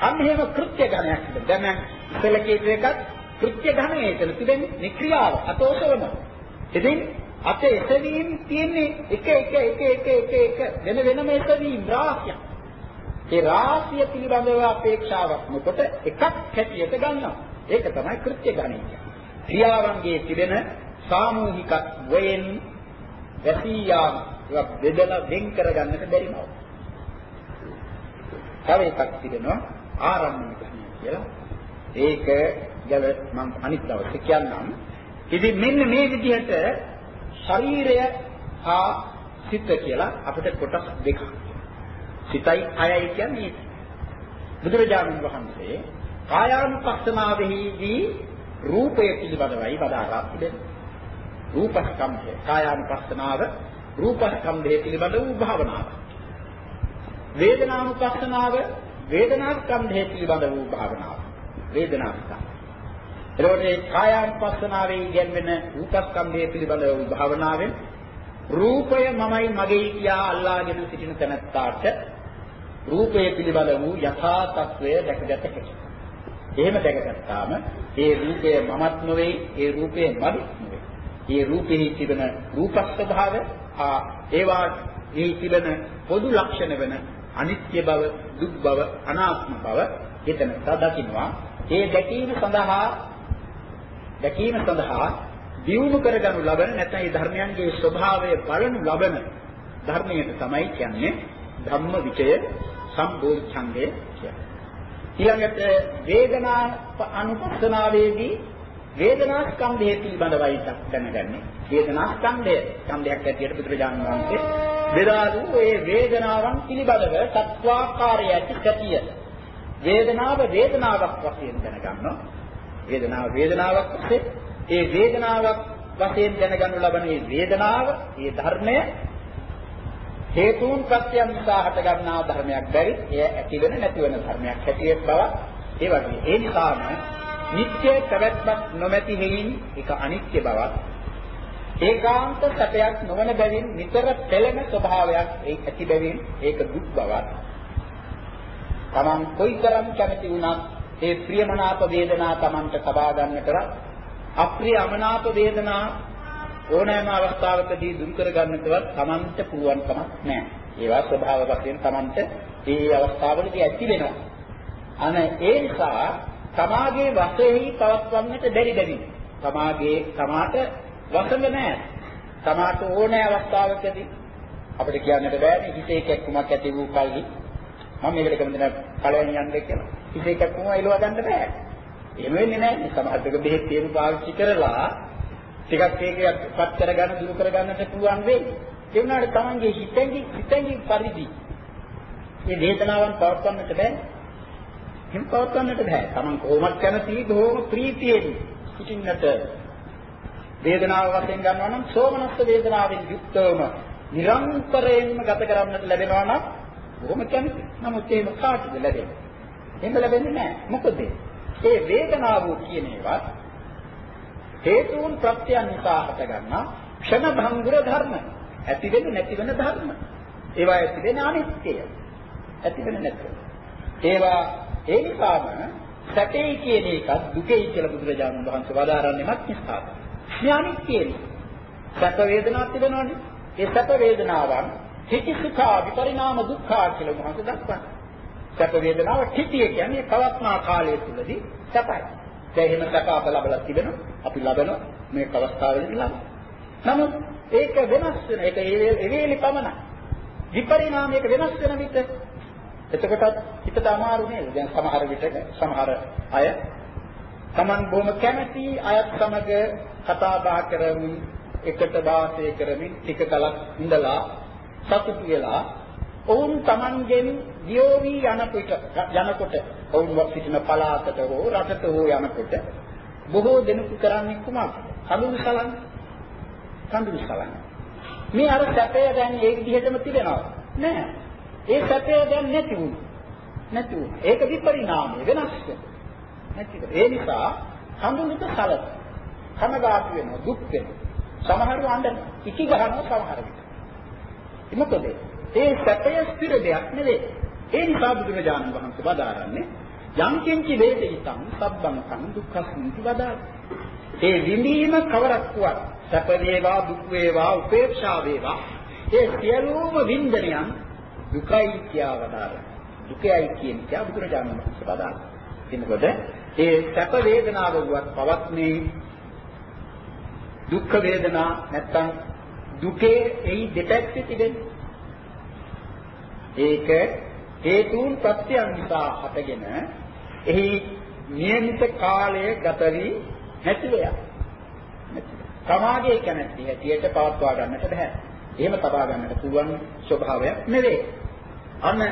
අන්න එහෙම කෘත්‍ය ගණයක් තිබෙනවා. දැන් ඉතල කියපු එකත් කෘත්‍ය ගණයේ එතන තිබෙන්නේ නික්‍රියාව අතෝසවම. ඉතින් අත එසවීම තියෙන්නේ එක එක එක එක එක එක වෙන වෙනම එසවීම රාශියක්. ඒ රාශිය පිළිබඳව අපේක්ෂාවක් නොකොට එකක් හැටියට ගන්නවා. ඒක තමයි කෘත්‍ය ගණය ක්‍රියාවන්ගේ තිබෙන සාමූහික වයෙන් වැසී යාම ඒවා බෙදලා වෙන් කරගන්නට බැරි බව. තව එකක් තිබෙනවා ආරම්භක කියලා. ඒක ගැන මම අනිත් දවසේ කියන්නම්. ඉතින් මෙන්න මේ විදිහට ශරීරය හා සිත කියලා අපිට කොටස් දෙකක්. සිතයි කයයි කියන්නේ බුදුරජාණන් වහන්සේ කායානුපස්සනාවෙහිදී රූපය පිළිබඳවයි වදාරා තිබෙනවා. රූපස්කන්ධය කායානුපස්සනාව රූපස්කන්ධය පිළිබඳ වූ භාවනාව. වේදනානුපස්සනාව වේදනාස්කන්ධය පිළිබඳ වූ භාවනාව. වේදනාස්කන්ධය. එතකොට මේ කායානුපස්සනාවේ ඉගෙනගෙන රූපස්කන්ධය පිළිබඳ වූ භාවනාවෙන් රූපය මමයි මගේ කියා අල්ලාගෙන සිටින තැනත්තාට රූපය පිළිබඳ වූ යථා තත්වය දැකගත හැකියි. එහෙම දැකගත්තාම ඒ රූපය මමත් නොවේ, ඒ රූපය මදි නොවේ. ඒ රූපෙහි තිබෙන රූප ස්වභාවය ආ ඒවා මේ තිබෙන පොදු ලක්ෂණ වෙන අනිත්‍ය බව, දුක් බව, අනාත්ම බව එතන දකින්නවා. ඒ දැකීම සඳහා දැකීම සඳහා දියුණු කරගනු ලබන නැත්නම් මේ ධර්මයන්ගේ ස්වභාවය බලනු ලබන ධර්මයට තමයි කියන්නේ ධම්ම විචය සම්බෝධිඡන්දය කියන්නේ. ඊළඟට වේදනා අනුපස්සනාවේදී වේදනා ස්කන්ධය පිළිබඳවයි දැනගන්නේ. වේදනා ස්කන්ධය ස්කන්ධයක් ඇටියට බුදුරජාණන් වහන්සේ බෙදාලු ඒ වේදනාවන් පිළිබඳව තත්වාකාරය ඇති සතිය. වේදනාව වේදනාවක් වශයෙන් දැනගන්නවා. වේදනාව වේදනාවක් වශයෙන් ඒ වේදනාවක් වශයෙන් දැනගනු ලබන මේ වේදනාව, මේ ධර්මය හේතුන් ප්‍රත්‍යයන් නිසා හට ගන්නා ධර්මයක් බැරි එය ඇති වෙන නැති වෙන ධර්මයක් හැටියට බව. ඒ වගේ. ඒ නිසාම නිත්‍ය පැවැත්මක් නොමැති හේයින් ඒක අනිත්‍ය බවක්. ඒකාන්ත සැපයක් නොවන බැවින් නිතර පෙළෙන ස්වභාවයක් ඒ ඇති බැවින් ඒක දුක් බවක්. තමන් කොයිතරම් කැමති වුණත් ඒ ප්‍රියමනාප වේදනා තමන්ට සබා ගන්නටවත් අප්‍රිය අමනාප වේදනා ඕනෑම අවස්ථාවකදී දුරු කරගන්නටවත් තමන්ට පුළුවන් කමක් නැහැ. ඒවා ස්වභාව වශයෙන් තමන්ට මේ අවස්ථාවලදී ඇති වෙනවා. අන ඒ නිසා තමාගේ වශයෙහි පවත්වන්නට බැරි බැරි. තමාගේ තමාට වසඟ නැහැ. තමාට ඕනෑ අවස්ථාවකදී අපිට කියන්නට බෑනේ හිතේ කැක්කුමක් ඇති වූ කල්හි මම මේකට කැමති නැහැ කලයන් යන්නේ කියලා. හිතේ කැක්කුම එලව ගන්න බෑ. එහෙම වෙන්නේ නැහැ. සමහර දෙක බෙහෙත් තේරු පාවිච්චි කරලා ටිකක් ඒක පත් කරගන්න දුරු කරගන්නට පුළුවන් වෙයි. ඒ වුණාට Tamange හිතෙන් හිතෙන් පරිදි මේ වේදනාවන් පවත්වන්නට බෑ. එහෙම පවත්වන්නට බෑ. Taman කොහොමද කැමති බොහොම ප්‍රීතියෙන් සිටින්නට වේදනාව වශයෙන් ගන්නවා නම් සෝමනස්ස වේදනාවෙන් යුක්තවම නිරන්තරයෙන්ම ගත කරන්නට ලැබෙනවා නම් බොහොම කැමති. නමුත් එහෙම කාටද ලැබෙන්නේ? එහෙම ලැබෙන්නේ නැහැ. මොකද? ඒ වේදනාව කියන ඒවා හේතුන් ප්‍රත්‍යයන් නිසා හටගන්නා ක්ෂණ භංගුර ධර්ම. ඇති වෙන නැති වෙන ධර්ම. ඒවා ඇති වෙන අනිත්‍යය. ඇති වෙන නැති ඒවා ඒ නිසාම සැපේ කියන එකත් දුකයි කියලා බුදුරජාණන් වහන්සේ වදාරන්නේමත් නිසා. ඥානිත්‍යයි. සැප වේදනාවක් තිබෙනවනේ. ඒ සැප වේදනාවන් හිති සුඛා විපරිණාම දුක්ඛා කියලා උන්වහන්සේ දක්වනවා. සැප වේදනාව හිතිය කියන්නේ කවත්නා කාලය තුලදී සැපයි. දැන් එහෙම සැප අප ලබලා තිබෙනවා. අපි ලබන මේ අවස්ථාවේදී ලබන. නමුත් ඒක වෙනස් වෙන. ඒක ඒ වේලි පමණයි. විපරිණාමයක වෙනස් වෙන විට එතකොටත් හිතට අමාරු නේද? දැන් සමහර විටක සමහර අය Taman බොහොම කැමැති අයත් සමග කතා බහ කරමින් එකට වාසය කරමින් ටික කලක් ඉඳලා සතුටු වෙලා ඔවුන් Tamanගෙන් දියෝවි යනකොට යනකොට ඔවුන් සිටින පළාතට හෝ රටට හෝ යනකොට බොහෝ දෙනෙකු කරන්නේ කුමක්ද? කඳුළු සලන්නේ. කඳුළු සලන්නේ. මේ අර සැපය දැන් ඒ විදිහටම තිබෙනවා. නෑ. ඒ සැපය දැන් නැති වුණා. නැති වුණා. ඒක විපරිණාමය වෙනස් වෙනවා. නැති ඒ නිසා කඳුළුට සලන. කනගාටු වෙනවා, දුක් වෙනවා. සමහරව අඬන. ඉකි ගහනවා සමහර විට. මොකද? ඒ සැපය ස්ථිර දෙයක් නෙවෙයි. ඒ නිසා බුදුරජාණන් වහන්සේ වදාරන්නේ යම් කිංචි වේදිතං සබ්බං සං දුක්ඛස්මිති වදායි. ඒ විඳීම කවරක් වුවත් සැප වේවා දුක් වේවා උපේක්ෂා වේවා ඒ සියලුම වින්දනයන් දුකයි කියා වදාරන. දුකයි කියන කියා බුදුරජාණන් වහන්සේ වදාරන. එතකොට ඒ සැප වේදනාව වුවත් පවත්නේ දුක් වේදනා නැත්තම් දුකේ එයි දෙපැත්තේ තිබෙන්නේ. ඒක හේතුන් ප්‍රත්‍යයන් නිසා හටගෙන එහි නියමිත කාලය ගත වී නැති වෙනවා. සමාගයේ කැමැති හැටියට පවත්වා ගන්නට බෑ. එහෙම තබා ගන්නට පුළුවන් ස්වභාවයක් නෙවෙයි. අන්න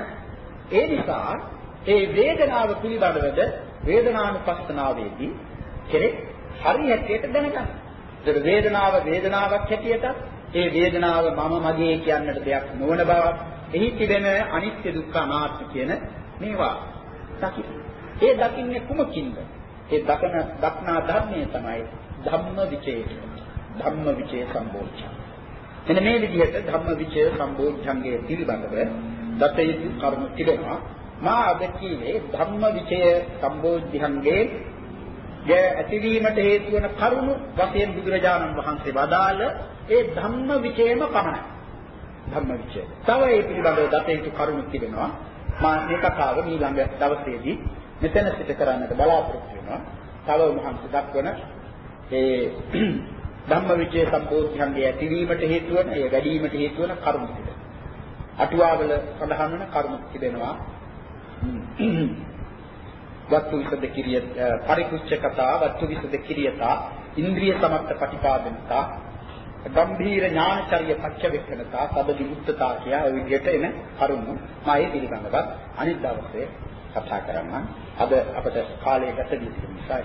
ඒ නිසා ඒ වේදනාව පිළිබඳවද වේදනානුපස්සනාවේදී කෙනෙක් හරි හැටියට දැනගන්න. ඒතර වේදනාව වේදනාවක් හැටියට ඒ වේදනාව මම මගේ කියන්නට දෙයක් නොවන බව එහි තිබෙන අනිත්‍ය දුක්ඛ අනාත්ම කියන මේවා දකින්න. ඒ දකින්නේ කුමකින්ද? ඒ දකන දක්නා ධර්මයේ තමයි ධම්ම විචේ ධම්ම විචේ සම්බෝධි. එන්න මේ විදිහට ධම්ම විචේ සම්බෝධිංගයේ පිළිබඳව දත යුතු කරුණු තිබෙනවා. මා අද කීවේ ධම්ම විචය සම්බෝධිංගයේ ය ඇතිවීමට හේතු වන කරුණු වශයෙන් බුදුරජාණන් වහන්සේ වදාළ ඒ ධම්ම විචයම පමණයි. ධම්ම විචය. තව ඒ පිළිබඳව දත යුතු කරුණු තිබෙනවා. මා මේ කතාව ඊළඟ දවසේදී මෙතන සිට කරන්නට බලාපොරොත්තු වෙනවා. තව මහන්සි දක්වන ඒ <clears throat> ධම්මවිචේ සම්බෝධිංගයේ ඇතිවීමට හේතු වන, ඒ වැඩිවීමට හේතු වන කරුණු ටික. අටුවාවල සඳහන් වන කරුණු තිබෙනවා. <clears throat> වත්තු විසද කිරිය පරිකුච්ච කතා වත්තු විසද කිරියතා ඉන්ද්‍රිය සමත්ත ප්‍රතිපාදනතා ගම්භීර ඥානචර්ය පච්චවෙක්කනතා සබදි උත්තතා කියා ඔය විදිහට එන කරුණු මා ඒ පිළිබඳව අනිත් දවසේ කතා කරන්න. අද අපට කාලය ගත දී තිබෙන නිසා